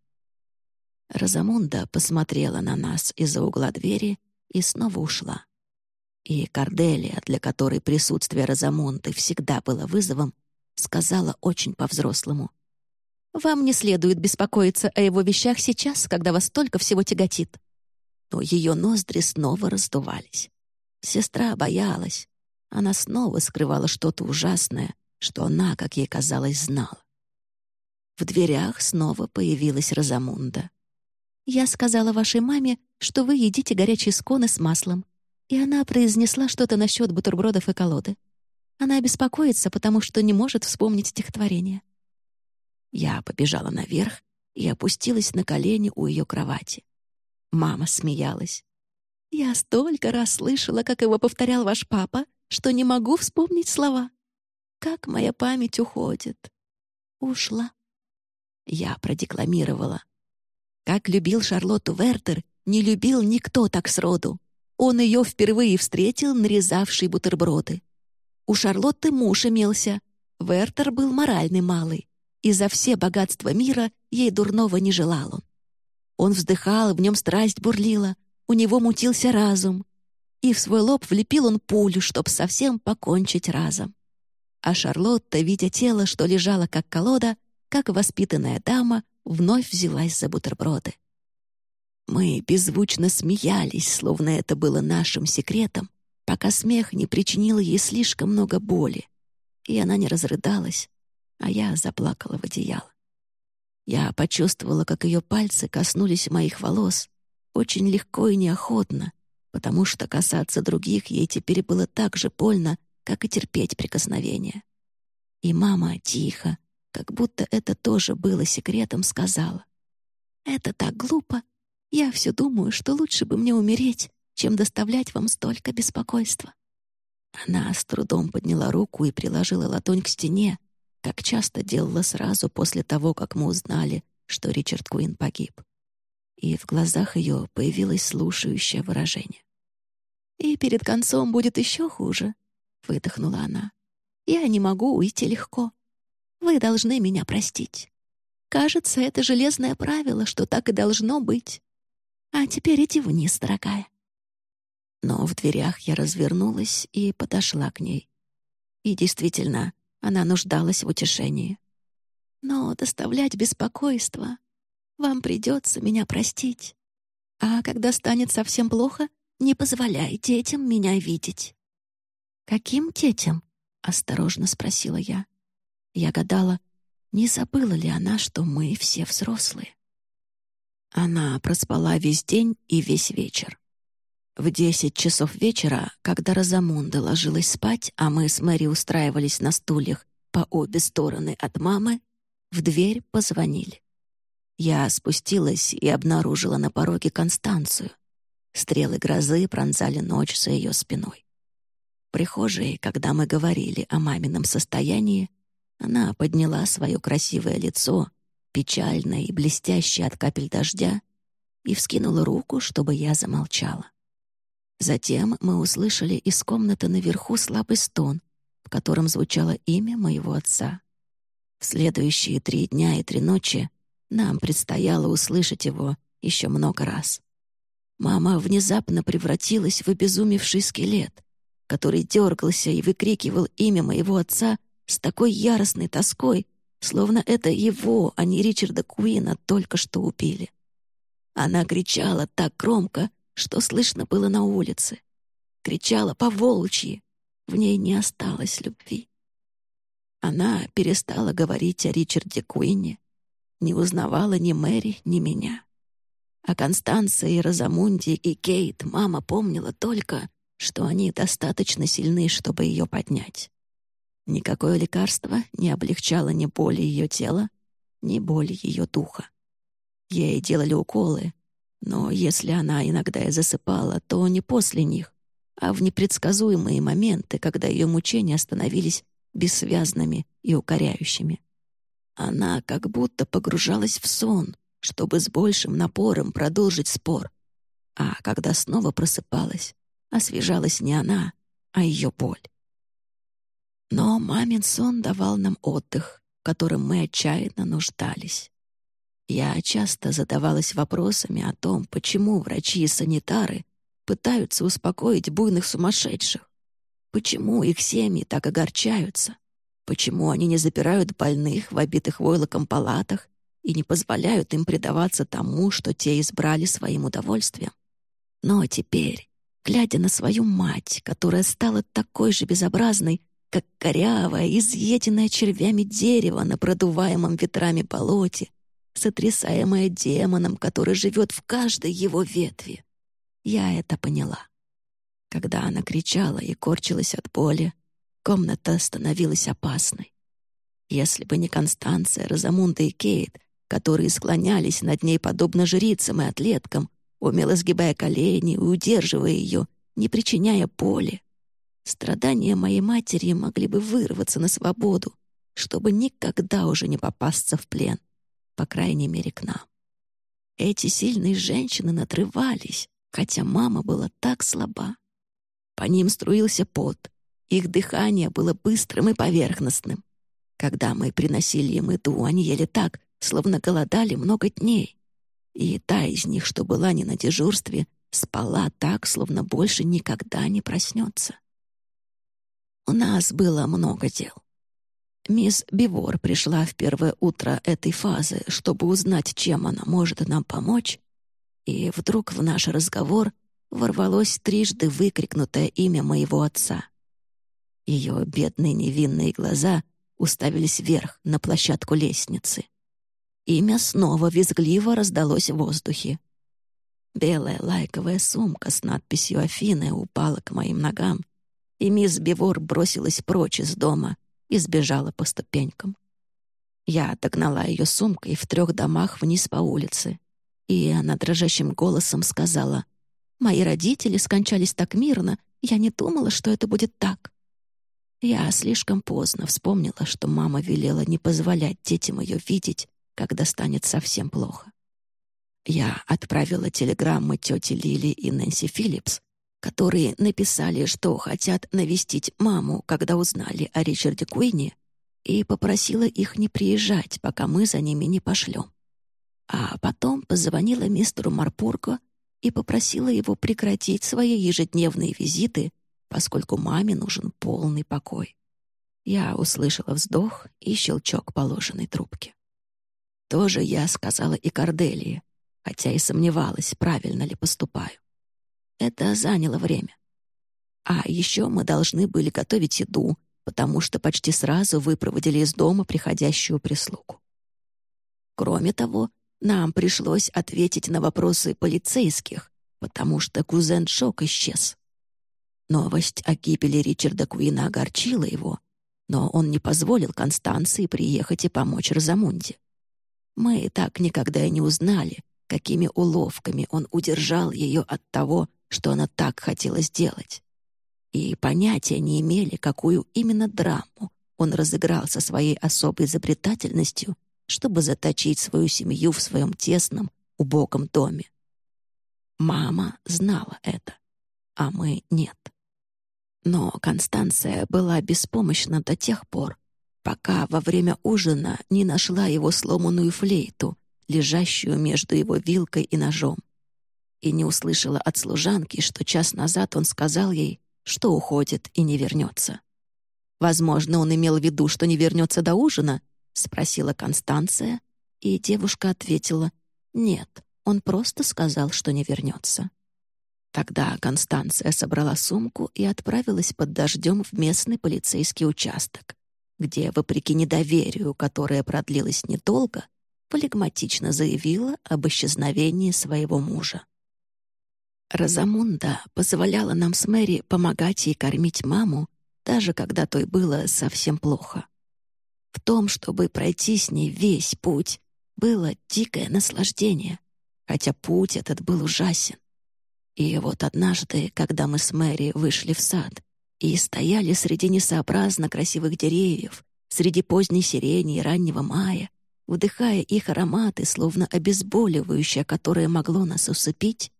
Розамунда посмотрела на нас из-за угла двери и снова ушла. И Корделия, для которой присутствие Розамунды всегда было вызовом, сказала очень по-взрослому — вам не следует беспокоиться о его вещах сейчас, когда вас столько всего тяготит». Но ее ноздри снова раздувались. Сестра боялась. Она снова скрывала что-то ужасное, что она, как ей казалось, знала. В дверях снова появилась Розамунда. «Я сказала вашей маме, что вы едите горячие сконы с маслом, и она произнесла что-то насчет бутербродов и колоды. Она беспокоится, потому что не может вспомнить стихотворение. Я побежала наверх и опустилась на колени у ее кровати. Мама смеялась. «Я столько раз слышала, как его повторял ваш папа, что не могу вспомнить слова. Как моя память уходит. Ушла». Я продекламировала. Как любил Шарлотту Вертер, не любил никто так сроду. Он ее впервые встретил, нарезавший бутерброды. У Шарлотты муж имелся. Вертер был моральный малый и за все богатства мира ей дурного не желал он. Он вздыхал, в нем страсть бурлила, у него мутился разум, и в свой лоб влепил он пулю, чтоб совсем покончить разом. А Шарлотта, видя тело, что лежало как колода, как воспитанная дама, вновь взялась за бутерброды. Мы беззвучно смеялись, словно это было нашим секретом, пока смех не причинил ей слишком много боли, и она не разрыдалась, а я заплакала в одеяло. Я почувствовала, как ее пальцы коснулись моих волос, очень легко и неохотно, потому что касаться других ей теперь было так же больно, как и терпеть прикосновение. И мама тихо, как будто это тоже было секретом, сказала. «Это так глупо. Я все думаю, что лучше бы мне умереть, чем доставлять вам столько беспокойства». Она с трудом подняла руку и приложила ладонь к стене, как часто делала сразу после того, как мы узнали, что Ричард Куин погиб. И в глазах ее появилось слушающее выражение. «И перед концом будет еще хуже», — выдохнула она. «Я не могу уйти легко. Вы должны меня простить. Кажется, это железное правило, что так и должно быть. А теперь иди вниз, дорогая». Но в дверях я развернулась и подошла к ней. И действительно, она нуждалась в утешении. «Но доставлять беспокойство вам придется меня простить. А когда станет совсем плохо, не позволяй детям меня видеть». «Каким детям?» — осторожно спросила я. Я гадала, не забыла ли она, что мы все взрослые. Она проспала весь день и весь вечер. В десять часов вечера, когда Розамунда ложилась спать, а мы с Мэри устраивались на стульях по обе стороны от мамы, в дверь позвонили. Я спустилась и обнаружила на пороге Констанцию. Стрелы грозы пронзали ночь за ее спиной. В прихожей, когда мы говорили о мамином состоянии, она подняла свое красивое лицо, печальное и блестящее от капель дождя, и вскинула руку, чтобы я замолчала. Затем мы услышали из комнаты наверху слабый стон, в котором звучало имя моего отца. В следующие три дня и три ночи нам предстояло услышать его еще много раз. Мама внезапно превратилась в обезумевший скелет, который дергался и выкрикивал имя моего отца с такой яростной тоской, словно это его, а не Ричарда Куина, только что убили. Она кричала так громко, что слышно было на улице. Кричала по волчьи. В ней не осталось любви. Она перестала говорить о Ричарде Куинне, не узнавала ни Мэри, ни меня. А Констанция и Розамунди и Кейт мама помнила только, что они достаточно сильны, чтобы ее поднять. Никакое лекарство не облегчало ни боли ее тела, ни боли ее духа. Ей делали уколы, но если она иногда и засыпала, то не после них, а в непредсказуемые моменты, когда ее мучения становились бессвязными и укоряющими. Она как будто погружалась в сон, чтобы с большим напором продолжить спор. А когда снова просыпалась, освежалась не она, а ее боль. Но мамин сон давал нам отдых, которым мы отчаянно нуждались. Я часто задавалась вопросами о том, почему врачи и санитары пытаются успокоить буйных сумасшедших, почему их семьи так огорчаются, почему они не запирают больных в обитых войлоком палатах и не позволяют им предаваться тому, что те избрали своим удовольствием. Но теперь, глядя на свою мать, которая стала такой же безобразной, как корявое, изъеденное червями дерево на продуваемом ветрами болоте, сотрясаемое демоном, который живет в каждой его ветви. Я это поняла. Когда она кричала и корчилась от боли, комната становилась опасной. Если бы не Констанция, Розамунда и Кейт, которые склонялись над ней подобно жрицам и атлеткам, умело сгибая колени и удерживая ее, не причиняя боли, страдания моей матери могли бы вырваться на свободу, чтобы никогда уже не попасться в плен по крайней мере, к нам. Эти сильные женщины надрывались, хотя мама была так слаба. По ним струился пот, их дыхание было быстрым и поверхностным. Когда мы приносили им еду, они ели так, словно голодали много дней. И та из них, что была не на дежурстве, спала так, словно больше никогда не проснется. У нас было много дел. Мисс Бивор пришла в первое утро этой фазы, чтобы узнать, чем она может нам помочь, и вдруг в наш разговор ворвалось трижды выкрикнутое имя моего отца. Ее бедные невинные глаза уставились вверх на площадку лестницы. Имя снова визгливо раздалось в воздухе. Белая лайковая сумка с надписью «Афины» упала к моим ногам, и мисс Бивор бросилась прочь из дома — и сбежала по ступенькам. Я догнала ее сумкой в трех домах вниз по улице, и она дрожащим голосом сказала, «Мои родители скончались так мирно, я не думала, что это будет так». Я слишком поздно вспомнила, что мама велела не позволять детям ее видеть, когда станет совсем плохо. Я отправила телеграммы тете Лили и Нэнси Филлипс, которые написали, что хотят навестить маму, когда узнали о Ричарде Куине, и попросила их не приезжать, пока мы за ними не пошлем. А потом позвонила мистеру Марпурго и попросила его прекратить свои ежедневные визиты, поскольку маме нужен полный покой. Я услышала вздох и щелчок положенной трубки. Тоже я сказала и Корделии, хотя и сомневалась, правильно ли поступаю. Это заняло время. А еще мы должны были готовить еду, потому что почти сразу выпроводили из дома приходящую прислугу. Кроме того, нам пришлось ответить на вопросы полицейских, потому что кузен Шок исчез. Новость о гибели Ричарда Куина огорчила его, но он не позволил Констанции приехать и помочь Розамунде. Мы так никогда и не узнали, какими уловками он удержал ее от того, что она так хотела сделать. И понятия не имели, какую именно драму он разыграл со своей особой изобретательностью, чтобы заточить свою семью в своем тесном, убогом доме. Мама знала это, а мы нет. Но Констанция была беспомощна до тех пор, пока во время ужина не нашла его сломанную флейту, лежащую между его вилкой и ножом и не услышала от служанки, что час назад он сказал ей, что уходит и не вернется. «Возможно, он имел в виду, что не вернется до ужина?» — спросила Констанция, и девушка ответила, «Нет, он просто сказал, что не вернется». Тогда Констанция собрала сумку и отправилась под дождем в местный полицейский участок, где, вопреки недоверию, которое продлилось недолго, флегматично заявила об исчезновении своего мужа. Розамунда позволяла нам с Мэри помогать ей кормить маму, даже когда той было совсем плохо. В том, чтобы пройти с ней весь путь, было дикое наслаждение, хотя путь этот был ужасен. И вот однажды, когда мы с Мэри вышли в сад и стояли среди несообразно красивых деревьев, среди поздней сирени и раннего мая, вдыхая их ароматы, словно обезболивающее, которое могло нас усыпить,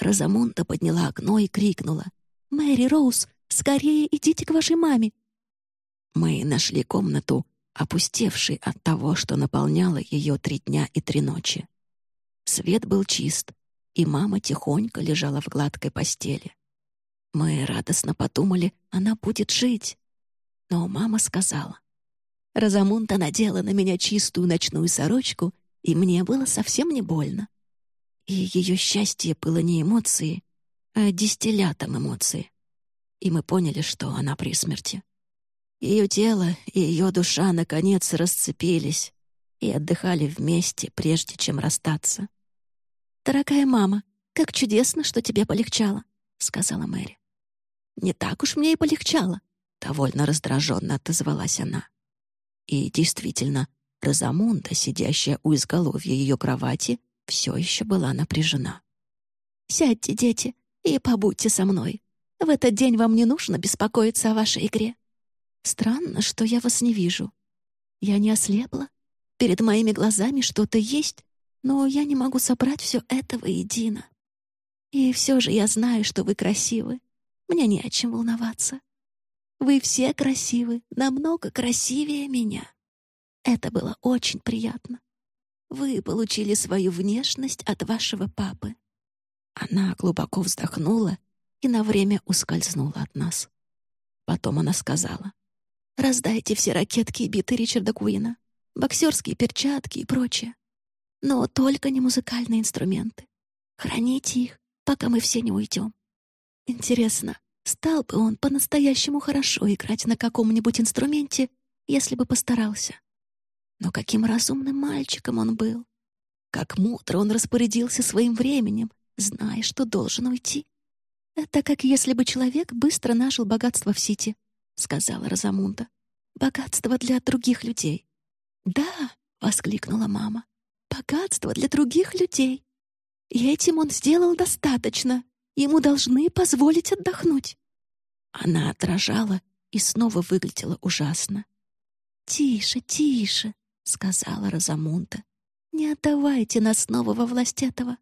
Розамунда подняла окно и крикнула. «Мэри Роуз, скорее идите к вашей маме!» Мы нашли комнату, опустевшей от того, что наполняло ее три дня и три ночи. Свет был чист, и мама тихонько лежала в гладкой постели. Мы радостно подумали, она будет жить. Но мама сказала. Розамунда надела на меня чистую ночную сорочку, и мне было совсем не больно. И ее счастье было не эмоции, а дистиллятом эмоции. И мы поняли, что она при смерти. Ее тело и ее душа, наконец, расцепились и отдыхали вместе, прежде чем расстаться. «Дорогая мама, как чудесно, что тебе полегчало», — сказала Мэри. «Не так уж мне и полегчало», — довольно раздраженно отозвалась она. И действительно, Розамунда, сидящая у изголовья ее кровати, все еще была напряжена. «Сядьте, дети, и побудьте со мной. В этот день вам не нужно беспокоиться о вашей игре. Странно, что я вас не вижу. Я не ослепла. Перед моими глазами что-то есть, но я не могу собрать все это воедино. И все же я знаю, что вы красивы. Мне не о чем волноваться. Вы все красивы, намного красивее меня. Это было очень приятно. Вы получили свою внешность от вашего папы. Она глубоко вздохнула и на время ускользнула от нас. Потом она сказала, «Раздайте все ракетки и биты Ричарда Куина, боксерские перчатки и прочее. Но только не музыкальные инструменты. Храните их, пока мы все не уйдем. Интересно, стал бы он по-настоящему хорошо играть на каком-нибудь инструменте, если бы постарался?» Но каким разумным мальчиком он был! Как мудро он распорядился своим временем, зная, что должен уйти. «Это как если бы человек быстро нажил богатство в Сити», — сказала Розамунда. «Богатство для других людей». «Да», — воскликнула мама, — «богатство для других людей. И этим он сделал достаточно. Ему должны позволить отдохнуть». Она отражала и снова выглядела ужасно. «Тише, тише», — сказала Розамунда. «Не отдавайте нас снова во власть этого».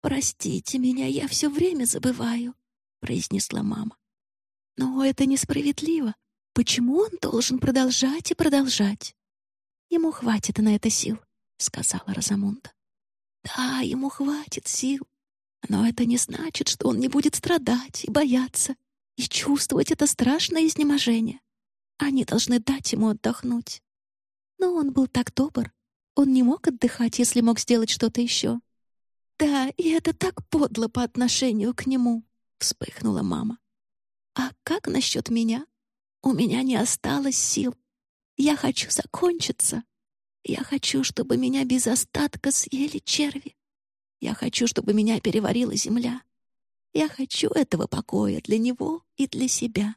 «Простите меня, я все время забываю», — произнесла мама. «Но это несправедливо. Почему он должен продолжать и продолжать?» «Ему хватит на это сил», — сказала Розамунда. «Да, ему хватит сил. Но это не значит, что он не будет страдать и бояться, и чувствовать это страшное изнеможение. Они должны дать ему отдохнуть. Но он был так добр. Он не мог отдыхать, если мог сделать что-то еще. «Да, и это так подло по отношению к нему», — вспыхнула мама. «А как насчет меня? У меня не осталось сил. Я хочу закончиться. Я хочу, чтобы меня без остатка съели черви. Я хочу, чтобы меня переварила земля. Я хочу этого покоя для него и для себя.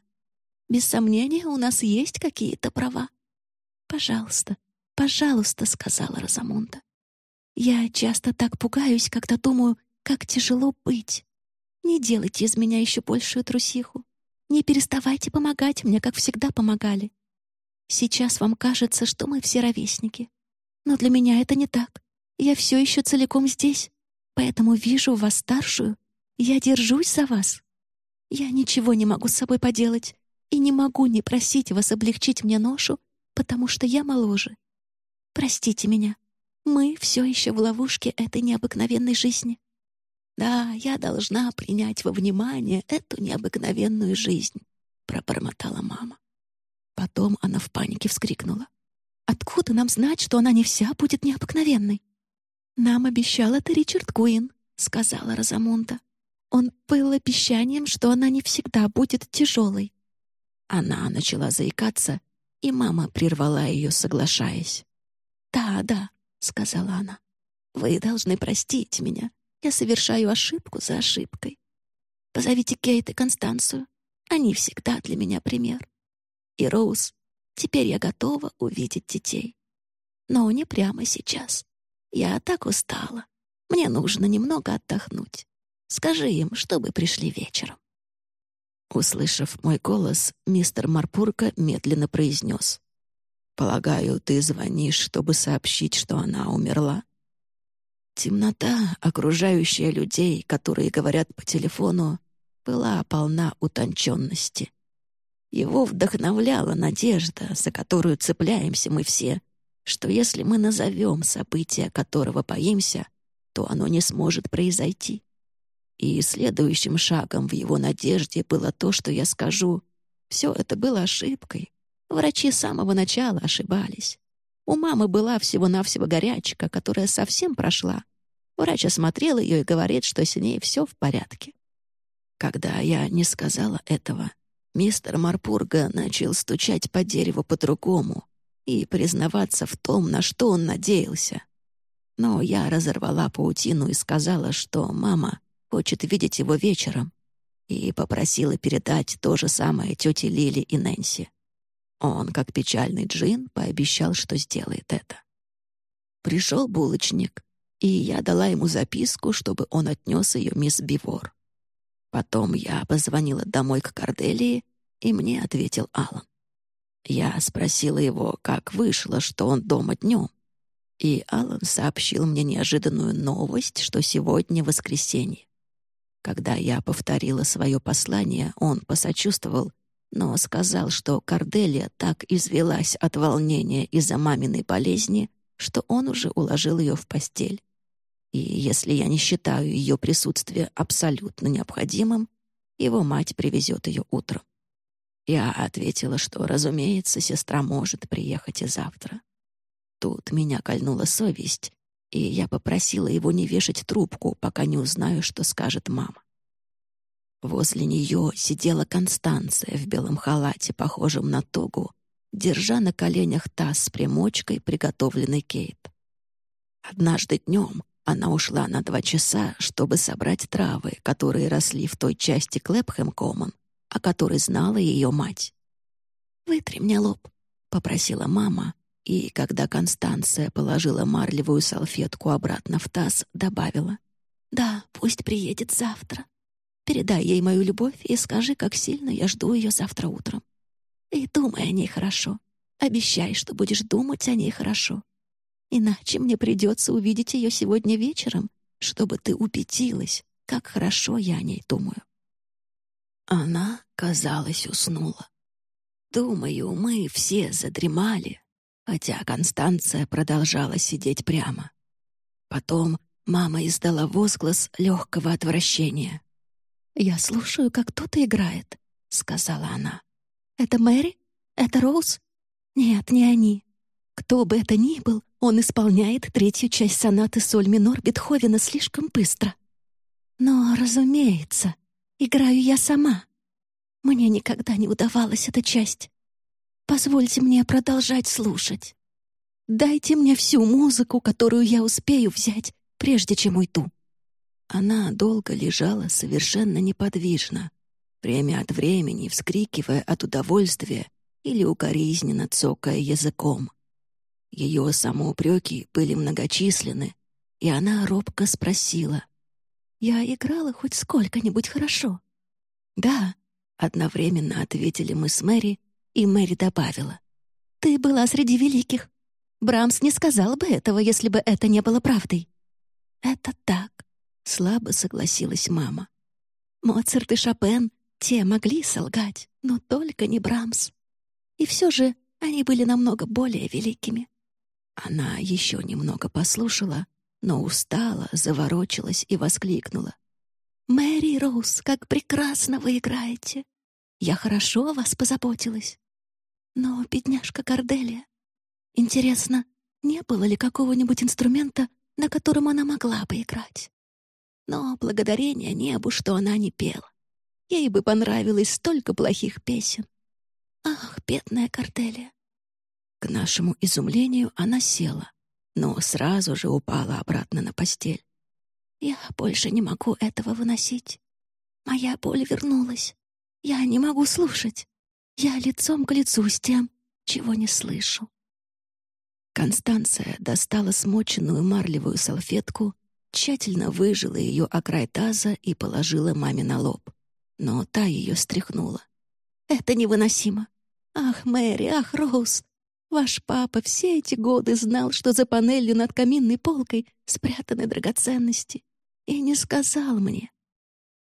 Без сомнения, у нас есть какие-то права. «Пожалуйста, пожалуйста», — сказала Розамунда. «Я часто так пугаюсь, когда думаю, как тяжело быть. Не делайте из меня еще большую трусиху. Не переставайте помогать мне, как всегда помогали. Сейчас вам кажется, что мы все ровесники. Но для меня это не так. Я все еще целиком здесь, поэтому вижу вас старшую. Я держусь за вас. Я ничего не могу с собой поделать и не могу не просить вас облегчить мне ношу потому что я моложе. Простите меня, мы все еще в ловушке этой необыкновенной жизни. Да, я должна принять во внимание эту необыкновенную жизнь, пробормотала мама. Потом она в панике вскрикнула. Откуда нам знать, что она не вся будет необыкновенной? Нам обещал это Ричард Куин, сказала Розамунда. Он был обещанием, что она не всегда будет тяжелой. Она начала заикаться, и мама прервала ее, соглашаясь. «Да, да», — сказала она. «Вы должны простить меня. Я совершаю ошибку за ошибкой. Позовите Кейт и Констанцию. Они всегда для меня пример. И Роуз, теперь я готова увидеть детей. Но не прямо сейчас. Я так устала. Мне нужно немного отдохнуть. Скажи им, чтобы пришли вечером». Услышав мой голос, мистер Марпурка медленно произнес. «Полагаю, ты звонишь, чтобы сообщить, что она умерла?» Темнота, окружающая людей, которые говорят по телефону, была полна утонченности. Его вдохновляла надежда, за которую цепляемся мы все, что если мы назовем событие, которого боимся, то оно не сможет произойти. И следующим шагом в его надежде было то, что я скажу. Все это было ошибкой. Врачи с самого начала ошибались. У мамы была всего-навсего горячка, которая совсем прошла. Врач осмотрел ее и говорит, что с ней все в порядке. Когда я не сказала этого, мистер Марпурга начал стучать по дереву по-другому и признаваться в том, на что он надеялся. Но я разорвала паутину и сказала, что мама хочет видеть его вечером, и попросила передать то же самое тете Лили и Нэнси. Он, как печальный джин, пообещал, что сделает это. Пришел булочник, и я дала ему записку, чтобы он отнес ее мисс Бивор. Потом я позвонила домой к Корделии, и мне ответил Алан. Я спросила его, как вышло, что он дома днем. И Алан сообщил мне неожиданную новость, что сегодня воскресенье. Когда я повторила свое послание, он посочувствовал, но сказал, что Корделия так извелась от волнения из-за маминой болезни, что он уже уложил ее в постель. И если я не считаю ее присутствие абсолютно необходимым, его мать привезет ее утром. Я ответила, что, разумеется, сестра может приехать и завтра. Тут меня кольнула совесть, и я попросила его не вешать трубку, пока не узнаю, что скажет мама. Возле нее сидела Констанция в белом халате, похожем на тогу, держа на коленях таз с примочкой, приготовленный Кейт. Однажды днем она ушла на два часа, чтобы собрать травы, которые росли в той части Клэпхэм-Коммон, о которой знала ее мать. «Вытри мне лоб», — попросила мама, и, когда Констанция положила марлевую салфетку обратно в таз, добавила. «Да, пусть приедет завтра. Передай ей мою любовь и скажи, как сильно я жду ее завтра утром. И думай о ней хорошо. Обещай, что будешь думать о ней хорошо. Иначе мне придется увидеть ее сегодня вечером, чтобы ты убедилась, как хорошо я о ней думаю». Она, казалось, уснула. Думаю, мы все задремали, хотя Констанция продолжала сидеть прямо. Потом мама издала возглас легкого отвращения. «Я слушаю, как кто-то играет», — сказала она. «Это Мэри? Это Роуз? Нет, не они. Кто бы это ни был, он исполняет третью часть сонаты соль минор Бетховена слишком быстро. Но, разумеется, играю я сама. Мне никогда не удавалась эта часть. Позвольте мне продолжать слушать. Дайте мне всю музыку, которую я успею взять, прежде чем уйду». Она долго лежала совершенно неподвижно, время от времени вскрикивая от удовольствия или укоризненно цокая языком. Ее самоупреки были многочисленны, и она робко спросила. «Я играла хоть сколько-нибудь хорошо?» «Да», — одновременно ответили мы с Мэри, и Мэри добавила. «Ты была среди великих. Брамс не сказал бы этого, если бы это не было правдой». «Это так», — слабо согласилась мама. «Моцарт и Шопен, те могли солгать, но только не Брамс. И все же они были намного более великими». Она еще немного послушала, но устала, заворочилась и воскликнула. «Мэри Роуз, как прекрасно вы играете! Я хорошо о вас позаботилась. Но, бедняжка Корделия, интересно, не было ли какого-нибудь инструмента, на котором она могла бы играть? Но благодарение небу, что она не пела. Ей бы понравилось столько плохих песен. Ах, бедная Корделия, К нашему изумлению она села, но сразу же упала обратно на постель. «Я больше не могу этого выносить. Моя боль вернулась. Я не могу слушать. Я лицом к лицу с тем, чего не слышу». Констанция достала смоченную марлевую салфетку, тщательно выжила ее о край таза и положила маме на лоб. Но та ее стряхнула. «Это невыносимо. Ах, Мэри, ах, Роуз, ваш папа все эти годы знал, что за панелью над каминной полкой спрятаны драгоценности, и не сказал мне.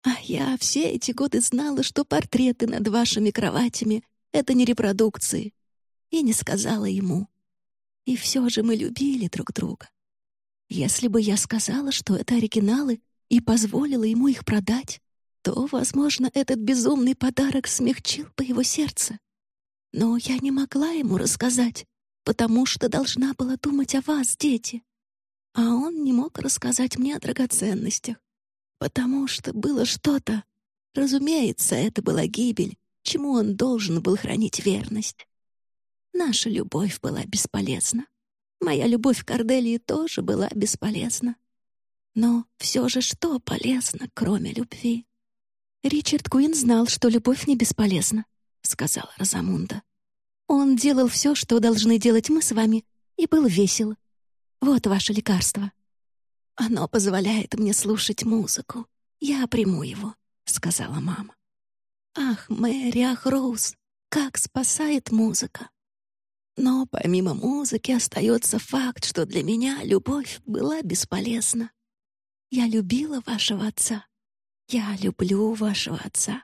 А я все эти годы знала, что портреты над вашими кроватями — это не репродукции, и не сказала ему. И все же мы любили друг друга. Если бы я сказала, что это оригиналы, и позволила ему их продать, то, возможно, этот безумный подарок смягчил бы его сердце. Но я не могла ему рассказать, потому что должна была думать о вас, дети. А он не мог рассказать мне о драгоценностях, потому что было что-то. Разумеется, это была гибель, чему он должен был хранить верность. Наша любовь была бесполезна. Моя любовь к Корделии тоже была бесполезна. Но все же что полезно, кроме любви? «Ричард Куин знал, что любовь не бесполезна», — сказала Розамунда. «Он делал все, что должны делать мы с вами, и был весел. Вот ваше лекарство». «Оно позволяет мне слушать музыку. Я приму его», — сказала мама. «Ах, Мэри, ах, Роуз, как спасает музыка!» Но помимо музыки остается факт, что для меня любовь была бесполезна. Я любила вашего отца. Я люблю вашего отца.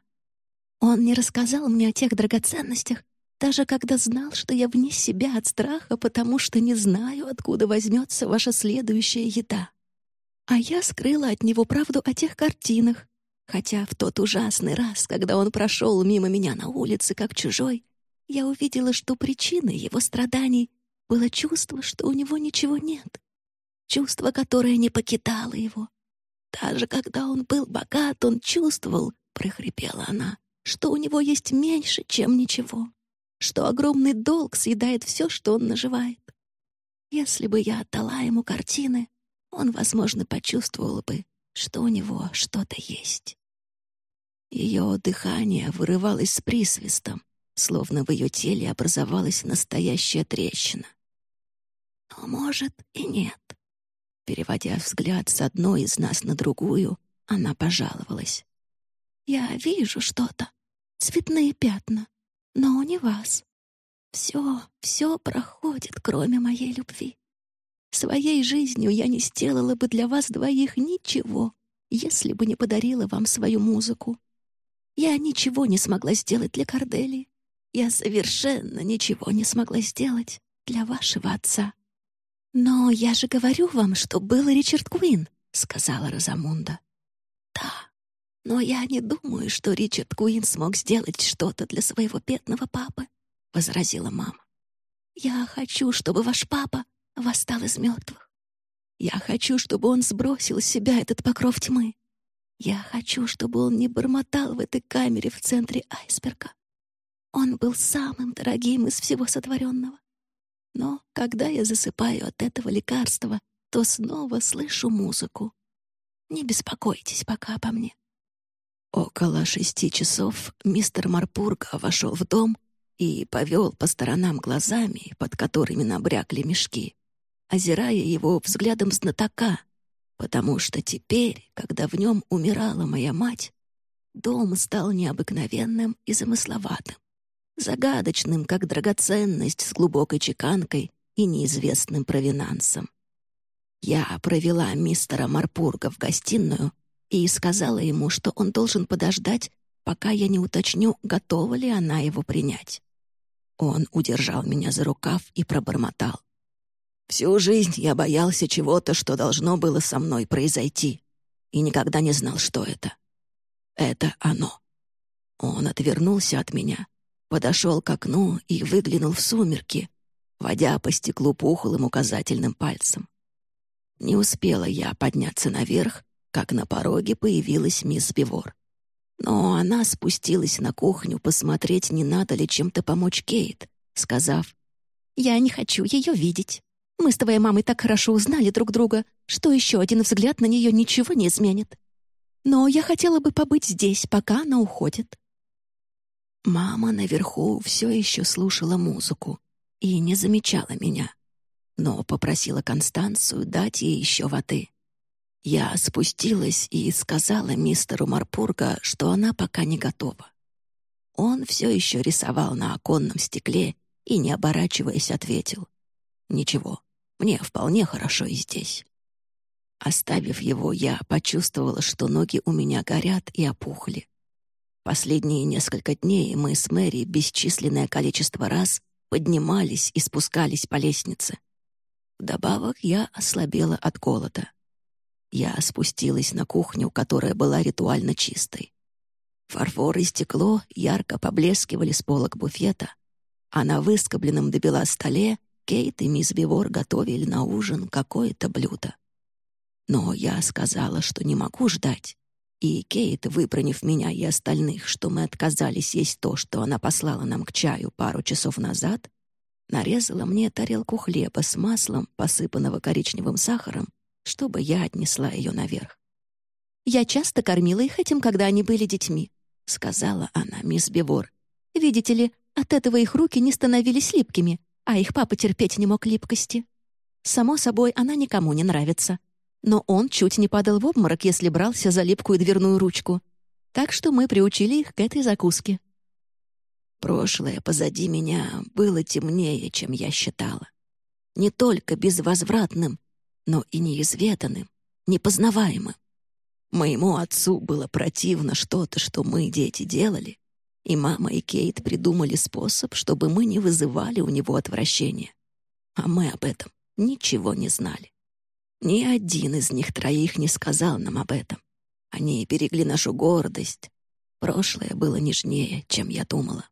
Он не рассказал мне о тех драгоценностях, даже когда знал, что я вне себя от страха, потому что не знаю, откуда возьмется ваша следующая еда. А я скрыла от него правду о тех картинах, хотя в тот ужасный раз, когда он прошел мимо меня на улице как чужой, я увидела, что причиной его страданий было чувство, что у него ничего нет. Чувство, которое не покидало его. Даже когда он был богат, он чувствовал, — прохрипела она, — что у него есть меньше, чем ничего, что огромный долг съедает все, что он наживает. Если бы я отдала ему картины, он, возможно, почувствовал бы, что у него что-то есть. Ее дыхание вырывалось с присвистом, словно в ее теле образовалась настоящая трещина. Но, может, и нет. Переводя взгляд с одной из нас на другую, она пожаловалась. «Я вижу что-то, цветные пятна, но не вас. Все, все проходит, кроме моей любви. Своей жизнью я не сделала бы для вас двоих ничего, если бы не подарила вам свою музыку. Я ничего не смогла сделать для Корделии. Я совершенно ничего не смогла сделать для вашего отца. «Но я же говорю вам, что был Ричард Куин», — сказала Розамунда. «Да, но я не думаю, что Ричард Куин смог сделать что-то для своего бедного папы», — возразила мама. «Я хочу, чтобы ваш папа восстал из мертвых. Я хочу, чтобы он сбросил с себя этот покров тьмы. Я хочу, чтобы он не бормотал в этой камере в центре айсберга. Он был самым дорогим из всего сотворенного. Но когда я засыпаю от этого лекарства, то снова слышу музыку. Не беспокойтесь пока обо мне. Около шести часов мистер Марпурга вошел в дом и повел по сторонам глазами, под которыми набрякли мешки, озирая его взглядом знатока, потому что теперь, когда в нем умирала моя мать, дом стал необыкновенным и замысловатым загадочным, как драгоценность с глубокой чеканкой и неизвестным провинансом. Я провела мистера Марпурга в гостиную и сказала ему, что он должен подождать, пока я не уточню, готова ли она его принять. Он удержал меня за рукав и пробормотал. «Всю жизнь я боялся чего-то, что должно было со мной произойти, и никогда не знал, что это. Это оно». Он отвернулся от меня подошел к окну и выглянул в сумерки, водя по стеклу пухлым указательным пальцем. Не успела я подняться наверх, как на пороге появилась мисс Бивор. Но она спустилась на кухню посмотреть, не надо ли чем-то помочь Кейт, сказав, Я не хочу ее видеть. Мы с твоей мамой так хорошо узнали друг друга, что еще один взгляд на нее ничего не изменит. Но я хотела бы побыть здесь, пока она уходит». Мама наверху все еще слушала музыку и не замечала меня, но попросила Констанцию дать ей еще воды. Я спустилась и сказала мистеру Марпурга, что она пока не готова. Он все еще рисовал на оконном стекле и, не оборачиваясь, ответил. «Ничего, мне вполне хорошо и здесь». Оставив его, я почувствовала, что ноги у меня горят и опухли. Последние несколько дней мы с Мэри бесчисленное количество раз поднимались и спускались по лестнице. Вдобавок я ослабела от голода. Я спустилась на кухню, которая была ритуально чистой. Фарфор и стекло ярко поблескивали с полок буфета, а на выскобленном до бела столе Кейт и мисс Бивор готовили на ужин какое-то блюдо. Но я сказала, что не могу ждать, и Кейт, выпронив меня и остальных, что мы отказались есть то, что она послала нам к чаю пару часов назад, нарезала мне тарелку хлеба с маслом, посыпанного коричневым сахаром, чтобы я отнесла ее наверх. «Я часто кормила их этим, когда они были детьми», — сказала она, мисс Бивор. «Видите ли, от этого их руки не становились липкими, а их папа терпеть не мог липкости. Само собой, она никому не нравится. Но он чуть не падал в обморок, если брался за липкую дверную ручку. Так что мы приучили их к этой закуске. Прошлое позади меня было темнее, чем я считала. Не только безвозвратным, но и неизведанным, непознаваемым. Моему отцу было противно что-то, что мы, дети, делали, и мама и Кейт придумали способ, чтобы мы не вызывали у него отвращения. А мы об этом ничего не знали. Ни один из них троих не сказал нам об этом. Они берегли нашу гордость. Прошлое было нежнее, чем я думала.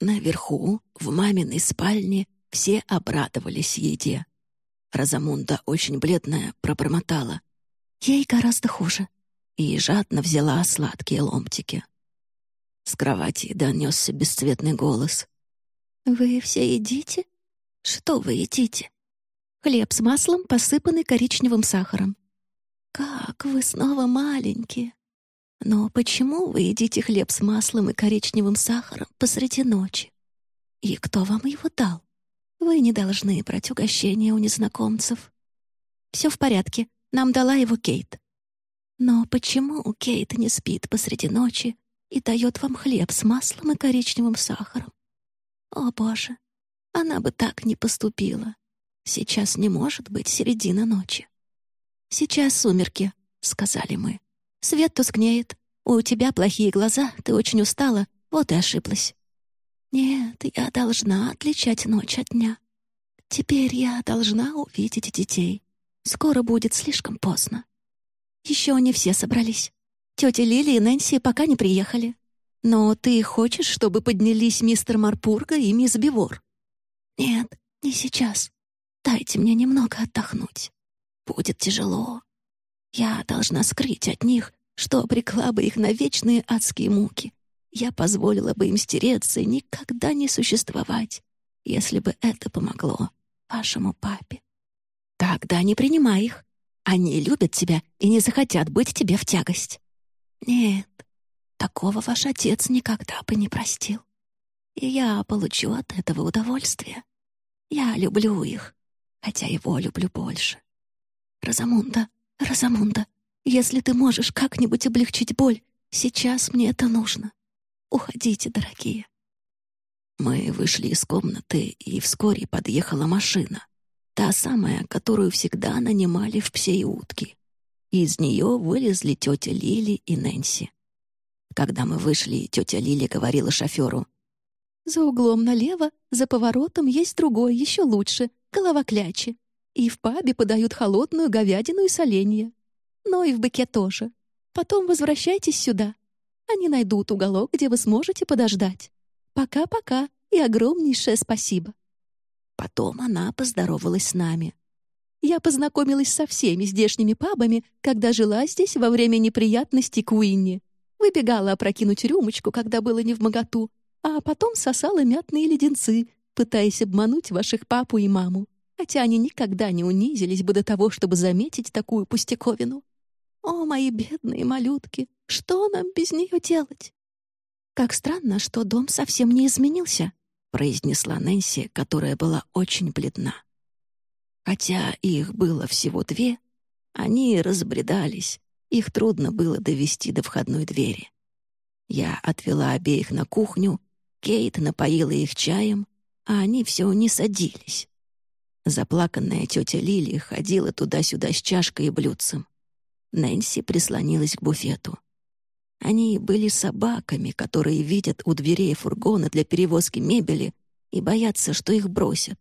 Наверху, в маминой спальне, все обрадовались еде. Розамунда, очень бледная, пробормотала. «Ей гораздо хуже». И жадно взяла сладкие ломтики. С кровати донесся бесцветный голос. «Вы все едите? Что вы едите?» «Хлеб с маслом, посыпанный коричневым сахаром». «Как вы снова маленькие!» Но почему вы едите хлеб с маслом и коричневым сахаром посреди ночи? И кто вам его дал? Вы не должны брать угощения у незнакомцев. Все в порядке, нам дала его Кейт. Но почему Кейт не спит посреди ночи и дает вам хлеб с маслом и коричневым сахаром? О, Боже, она бы так не поступила. Сейчас не может быть середина ночи. «Сейчас сумерки», — сказали мы. Свет тускнеет. У тебя плохие глаза, ты очень устала, вот и ошиблась. Нет, я должна отличать ночь от дня. Теперь я должна увидеть детей. Скоро будет слишком поздно. Еще не все собрались. Тетя Лили и Нэнси пока не приехали. Но ты хочешь, чтобы поднялись мистер Марпурга и мисс Бивор? Нет, не сейчас. Дайте мне немного отдохнуть. Будет тяжело. Я должна скрыть от них, что обрекла бы их на вечные адские муки. Я позволила бы им стереться и никогда не существовать, если бы это помогло вашему папе. Тогда не принимай их. Они любят тебя и не захотят быть тебе в тягость. Нет, такого ваш отец никогда бы не простил. И я получу от этого удовольствие. Я люблю их, хотя его люблю больше. Розамунда, «Розамунда, если ты можешь как-нибудь облегчить боль, сейчас мне это нужно. Уходите, дорогие». Мы вышли из комнаты, и вскоре подъехала машина. Та самая, которую всегда нанимали в псе и. Из нее вылезли тетя Лили и Нэнси. Когда мы вышли, тетя Лили говорила шоферу. «За углом налево, за поворотом есть другой, еще лучше, голова клячи. И в пабе подают холодную говядину и соленья. Но и в быке тоже. Потом возвращайтесь сюда. Они найдут уголок, где вы сможете подождать. Пока-пока и огромнейшее спасибо». Потом она поздоровалась с нами. Я познакомилась со всеми здешними пабами, когда жила здесь во время неприятностей Куинни. Выбегала опрокинуть рюмочку, когда было не в моготу, а потом сосала мятные леденцы, пытаясь обмануть ваших папу и маму, хотя они никогда не унизились бы до того, чтобы заметить такую пустяковину. О, мои бедные малютки, что нам без нее делать? Как странно, что дом совсем не изменился, произнесла Нэнси, которая была очень бледна. Хотя их было всего две, они разбредались, их трудно было довести до входной двери. Я отвела обеих на кухню, Кейт напоила их чаем, а они все не садились. Заплаканная тетя Лили ходила туда-сюда с чашкой и блюдцем. Нэнси прислонилась к буфету. Они были собаками, которые видят у дверей фургона для перевозки мебели и боятся, что их бросят.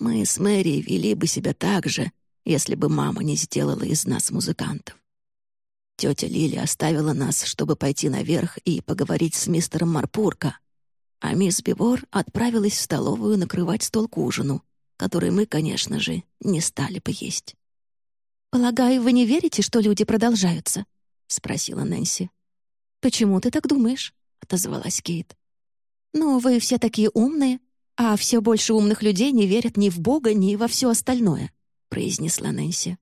Мы с Мэри вели бы себя так же, если бы мама не сделала из нас музыкантов. Тетя Лили оставила нас, чтобы пойти наверх и поговорить с мистером Марпурка, а мисс Бивор отправилась в столовую накрывать стол к ужину, который мы, конечно же, не стали бы есть. «Полагаю, вы не верите, что люди продолжаются?» — спросила Нэнси. «Почему ты так думаешь?» — отозвалась Кейт. «Ну, вы все такие умные, а все больше умных людей не верят ни в Бога, ни во все остальное», — произнесла Нэнси.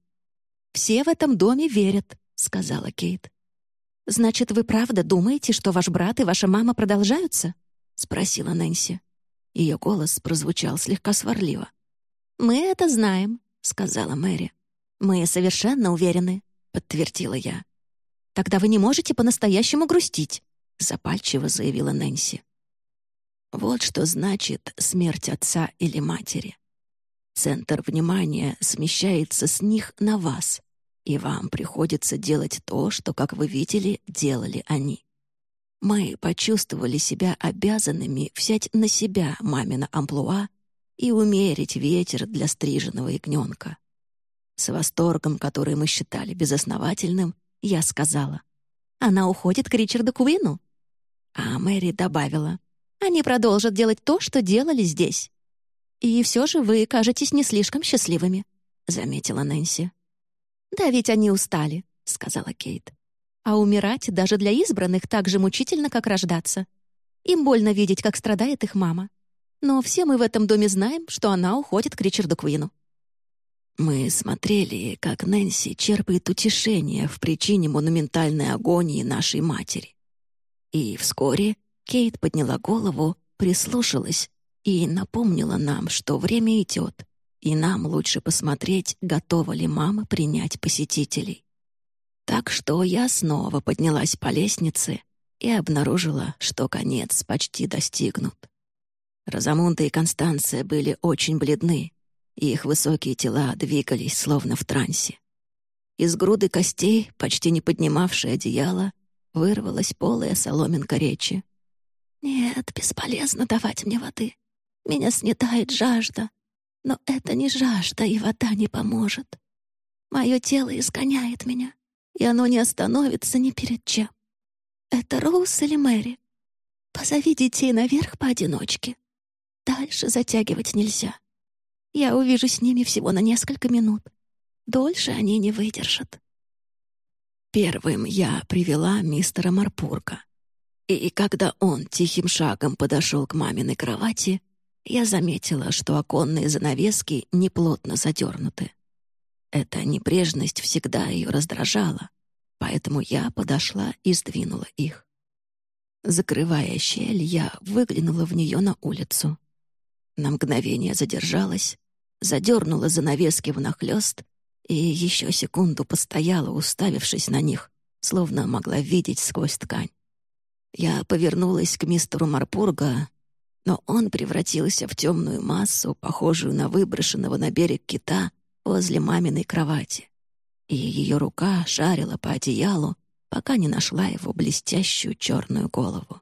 «Все в этом доме верят», — сказала Кейт. «Значит, вы правда думаете, что ваш брат и ваша мама продолжаются?» — спросила Нэнси. Ее голос прозвучал слегка сварливо. «Мы это знаем», — сказала Мэри. «Мы совершенно уверены», — подтвердила я. «Тогда вы не можете по-настоящему грустить», — запальчиво заявила Нэнси. Вот что значит смерть отца или матери. Центр внимания смещается с них на вас, и вам приходится делать то, что, как вы видели, делали они. Мы почувствовали себя обязанными взять на себя мамина амплуа и умерить ветер для стриженного ягненка. С восторгом, который мы считали безосновательным, я сказала, «Она уходит к Ричарду Куину?» А Мэри добавила, «Они продолжат делать то, что делали здесь». «И все же вы кажетесь не слишком счастливыми», — заметила Нэнси. «Да ведь они устали», — сказала Кейт. «А умирать даже для избранных так же мучительно, как рождаться. Им больно видеть, как страдает их мама. Но все мы в этом доме знаем, что она уходит к Ричарду Квину». Мы смотрели, как Нэнси черпает утешение в причине монументальной агонии нашей матери. И вскоре Кейт подняла голову, прислушалась и напомнила нам, что время идет, и нам лучше посмотреть, готова ли мама принять посетителей. Так что я снова поднялась по лестнице и обнаружила, что конец почти достигнут. Розамунда и Констанция были очень бледны, и их высокие тела двигались словно в трансе. Из груды костей, почти не поднимавшей одеяло, вырвалась полая соломинка речи. «Нет, бесполезно давать мне воды. Меня снедает жажда. Но это не жажда, и вода не поможет. Мое тело изгоняет меня, и оно не остановится ни перед чем. Это Роуз или Мэри? Позови детей наверх поодиночке. Дальше затягивать нельзя. Я увижу с ними всего на несколько минут. Дольше они не выдержат. Первым я привела мистера Марпурга. И когда он тихим шагом подошел к маминой кровати, я заметила, что оконные занавески неплотно задернуты. Эта небрежность всегда ее раздражала, поэтому я подошла и сдвинула их. Закрывая щель, я выглянула в нее на улицу. На мгновение задержалась, задернула занавески внахлёст и еще секунду постояла, уставившись на них, словно могла видеть сквозь ткань. Я повернулась к мистеру Марпурга, но он превратился в темную массу, похожую на выброшенного на берег кита возле маминой кровати. И ее рука шарила по одеялу, пока не нашла его блестящую черную голову.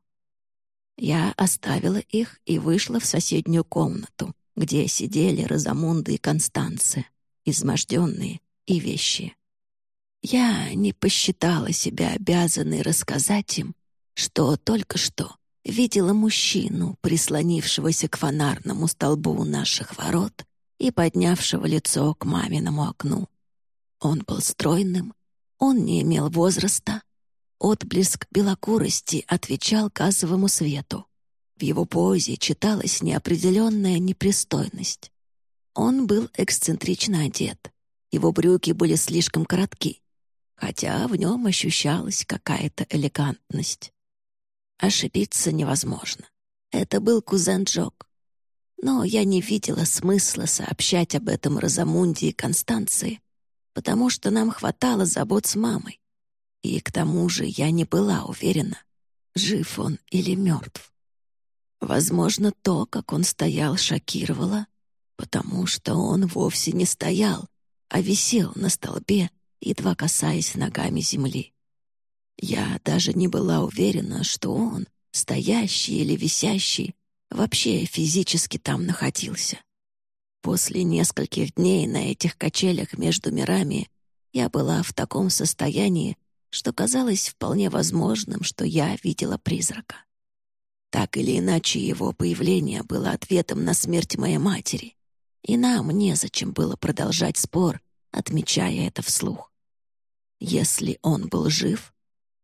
Я оставила их и вышла в соседнюю комнату, где сидели Розамунда и Констанция, изможденные и вещи. Я не посчитала себя обязанной рассказать им, что только что видела мужчину, прислонившегося к фонарному столбу у наших ворот и поднявшего лицо к маминому окну. Он был стройным, он не имел возраста, Отблеск белокурости отвечал газовому свету. В его позе читалась неопределенная непристойность. Он был эксцентрично одет. Его брюки были слишком коротки, хотя в нем ощущалась какая-то элегантность. Ошибиться невозможно. Это был кузен Джок. Но я не видела смысла сообщать об этом Розамунде и Констанции, потому что нам хватало забот с мамой. И к тому же я не была уверена, жив он или мертв. Возможно, то, как он стоял, шокировало, потому что он вовсе не стоял, а висел на столбе, едва касаясь ногами земли. Я даже не была уверена, что он, стоящий или висящий, вообще физически там находился. После нескольких дней на этих качелях между мирами я была в таком состоянии, что казалось вполне возможным, что я видела призрака. Так или иначе, его появление было ответом на смерть моей матери, и нам незачем было продолжать спор, отмечая это вслух. Если он был жив,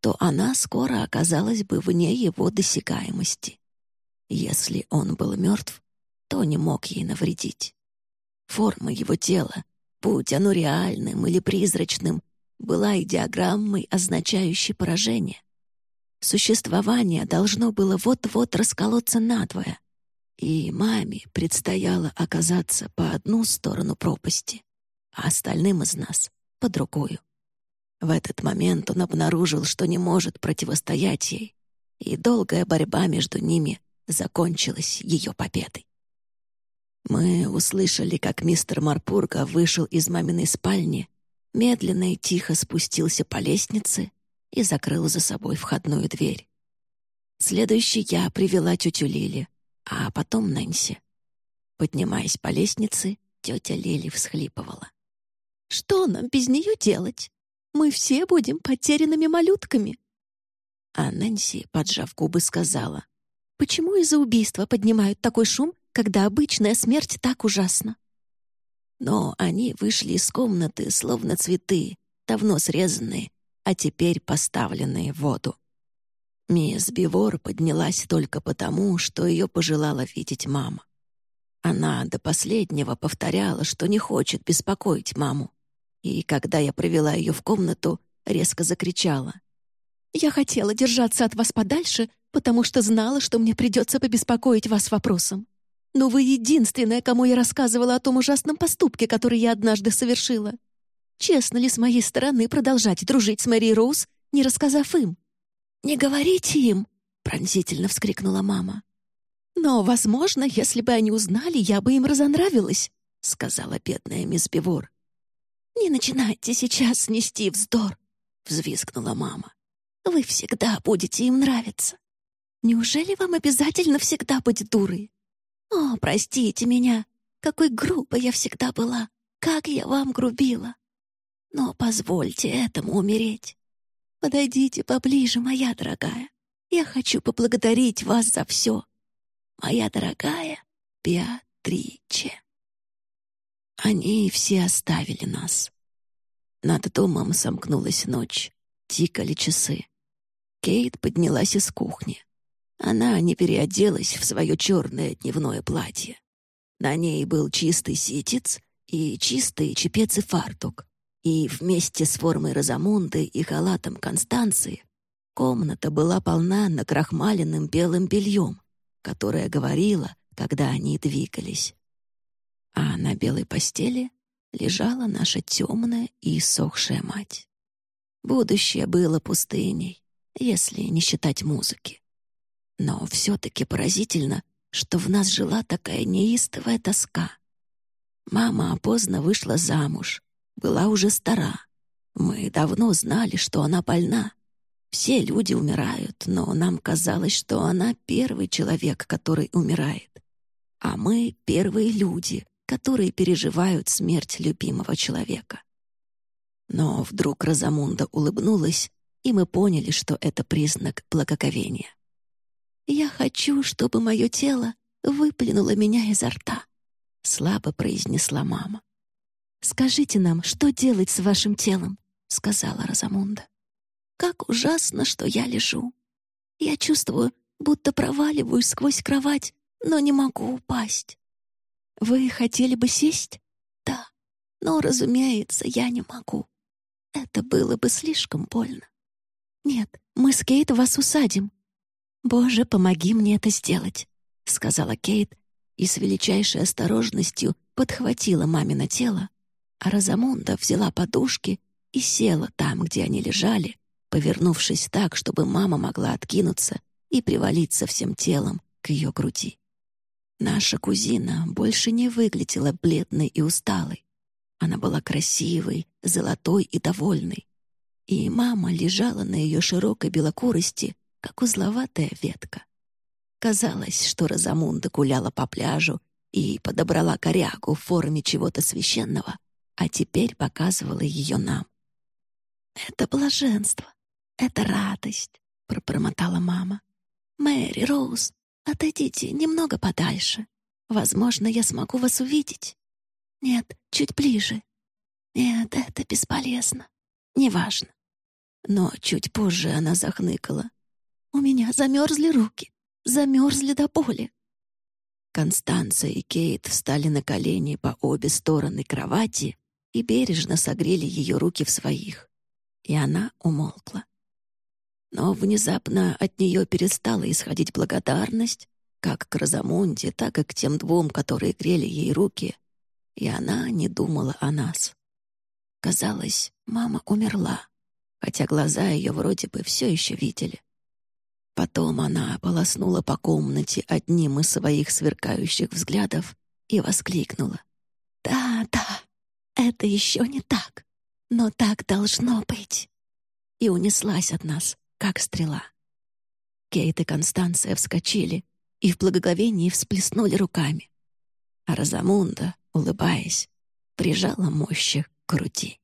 то она скоро оказалась бы вне его досягаемости. Если он был мертв, то не мог ей навредить. Форма его тела, будь оно реальным или призрачным, была идеограммой, означающей поражение. Существование должно было вот-вот расколоться надвое, и маме предстояло оказаться по одну сторону пропасти, а остальным из нас — по другую. В этот момент он обнаружил, что не может противостоять ей, и долгая борьба между ними закончилась ее победой. Мы услышали, как мистер Марпурга вышел из маминой спальни, медленно и тихо спустился по лестнице и закрыл за собой входную дверь. Следующей я привела тетю Лили, а потом Нэнси. Поднимаясь по лестнице, тетя Лили всхлипывала. «Что нам без нее делать? Мы все будем потерянными малютками». А Нэнси, поджав губы, сказала, «Почему из-за убийства поднимают такой шум, когда обычная смерть так ужасна?» Но они вышли из комнаты, словно цветы, давно срезанные, а теперь поставленные в воду. Мисс Бивор поднялась только потому, что ее пожелала видеть мама. Она до последнего повторяла, что не хочет беспокоить маму. И когда я провела ее в комнату, резко закричала. «Я хотела держаться от вас подальше, потому что знала, что мне придется побеспокоить вас вопросом. Но вы единственная, кому я рассказывала о том ужасном поступке, который я однажды совершила. Честно ли с моей стороны продолжать дружить с Мэри Роуз, не рассказав им? «Не говорите им!» — пронзительно вскрикнула мама. «Но, возможно, если бы они узнали, я бы им разонравилась», — сказала бедная мисс Бивор. «Не начинайте сейчас нести вздор», — взвизгнула мама. «Вы всегда будете им нравиться. Неужели вам обязательно всегда быть дурой? О, простите меня, какой грубой я всегда была, как я вам грубила. Но позвольте этому умереть. Подойдите поближе, моя дорогая. Я хочу поблагодарить вас за все. Моя дорогая Беатриче. Они все оставили нас. Над домом сомкнулась ночь, тикали часы. Кейт поднялась из кухни. Она не переоделась в свое черное дневное платье. На ней был чистый ситец и чистый чепец и фартук и вместе с формой Розамунды и халатом Констанции комната была полна накрахмаленным белым бельем, которое говорило, когда они двигались. А на белой постели лежала наша темная и иссохшая мать. Будущее было пустыней, если не считать музыки. Но все-таки поразительно, что в нас жила такая неистовая тоска. Мама поздно вышла замуж, была уже стара. Мы давно знали, что она больна. Все люди умирают, но нам казалось, что она первый человек, который умирает. А мы — первые люди, которые переживают смерть любимого человека. Но вдруг Розамунда улыбнулась, и мы поняли, что это признак благоговения. «Я хочу, чтобы мое тело выплюнуло меня изо рта», — слабо произнесла мама. «Скажите нам, что делать с вашим телом?» — сказала Розамунда. «Как ужасно, что я лежу. Я чувствую, будто проваливаюсь сквозь кровать, но не могу упасть. Вы хотели бы сесть? Да, но, разумеется, я не могу. Это было бы слишком больно. Нет, мы с Кейт вас усадим. Боже, помоги мне это сделать, сказала Кейт и с величайшей осторожностью подхватила мамино тело, а Розамунда взяла подушки и села там, где они лежали, повернувшись так, чтобы мама могла откинуться и привалиться всем телом к ее груди. Наша кузина больше не выглядела бледной и усталой. Она была красивой, золотой и довольной. И мама лежала на ее широкой белокурости, как узловатая ветка. Казалось, что Розамунда гуляла по пляжу и подобрала корягу в форме чего-то священного, а теперь показывала ее нам. «Это блаженство, это радость», — пробормотала мама. «Мэри, Роуз, отойдите немного подальше. Возможно, я смогу вас увидеть». «Нет, чуть ближе». «Нет, это бесполезно. Неважно». Но чуть позже она захныкала. «У меня замерзли руки, замерзли до боли». Констанция и Кейт встали на колени по обе стороны кровати и бережно согрели ее руки в своих. И она умолкла. Но внезапно от нее перестала исходить благодарность, как к Розамунде, так и к тем двум, которые грели ей руки, и она не думала о нас. Казалось, мама умерла, хотя глаза ее вроде бы все еще видели. Потом она полоснула по комнате одним из своих сверкающих взглядов и воскликнула. «Да, да, это еще не так, но так должно быть!» И унеслась от нас, как стрела. Кейт и Констанция вскочили и в благоговении всплеснули руками. А Розамунда, улыбаясь, прижала мощи к груди.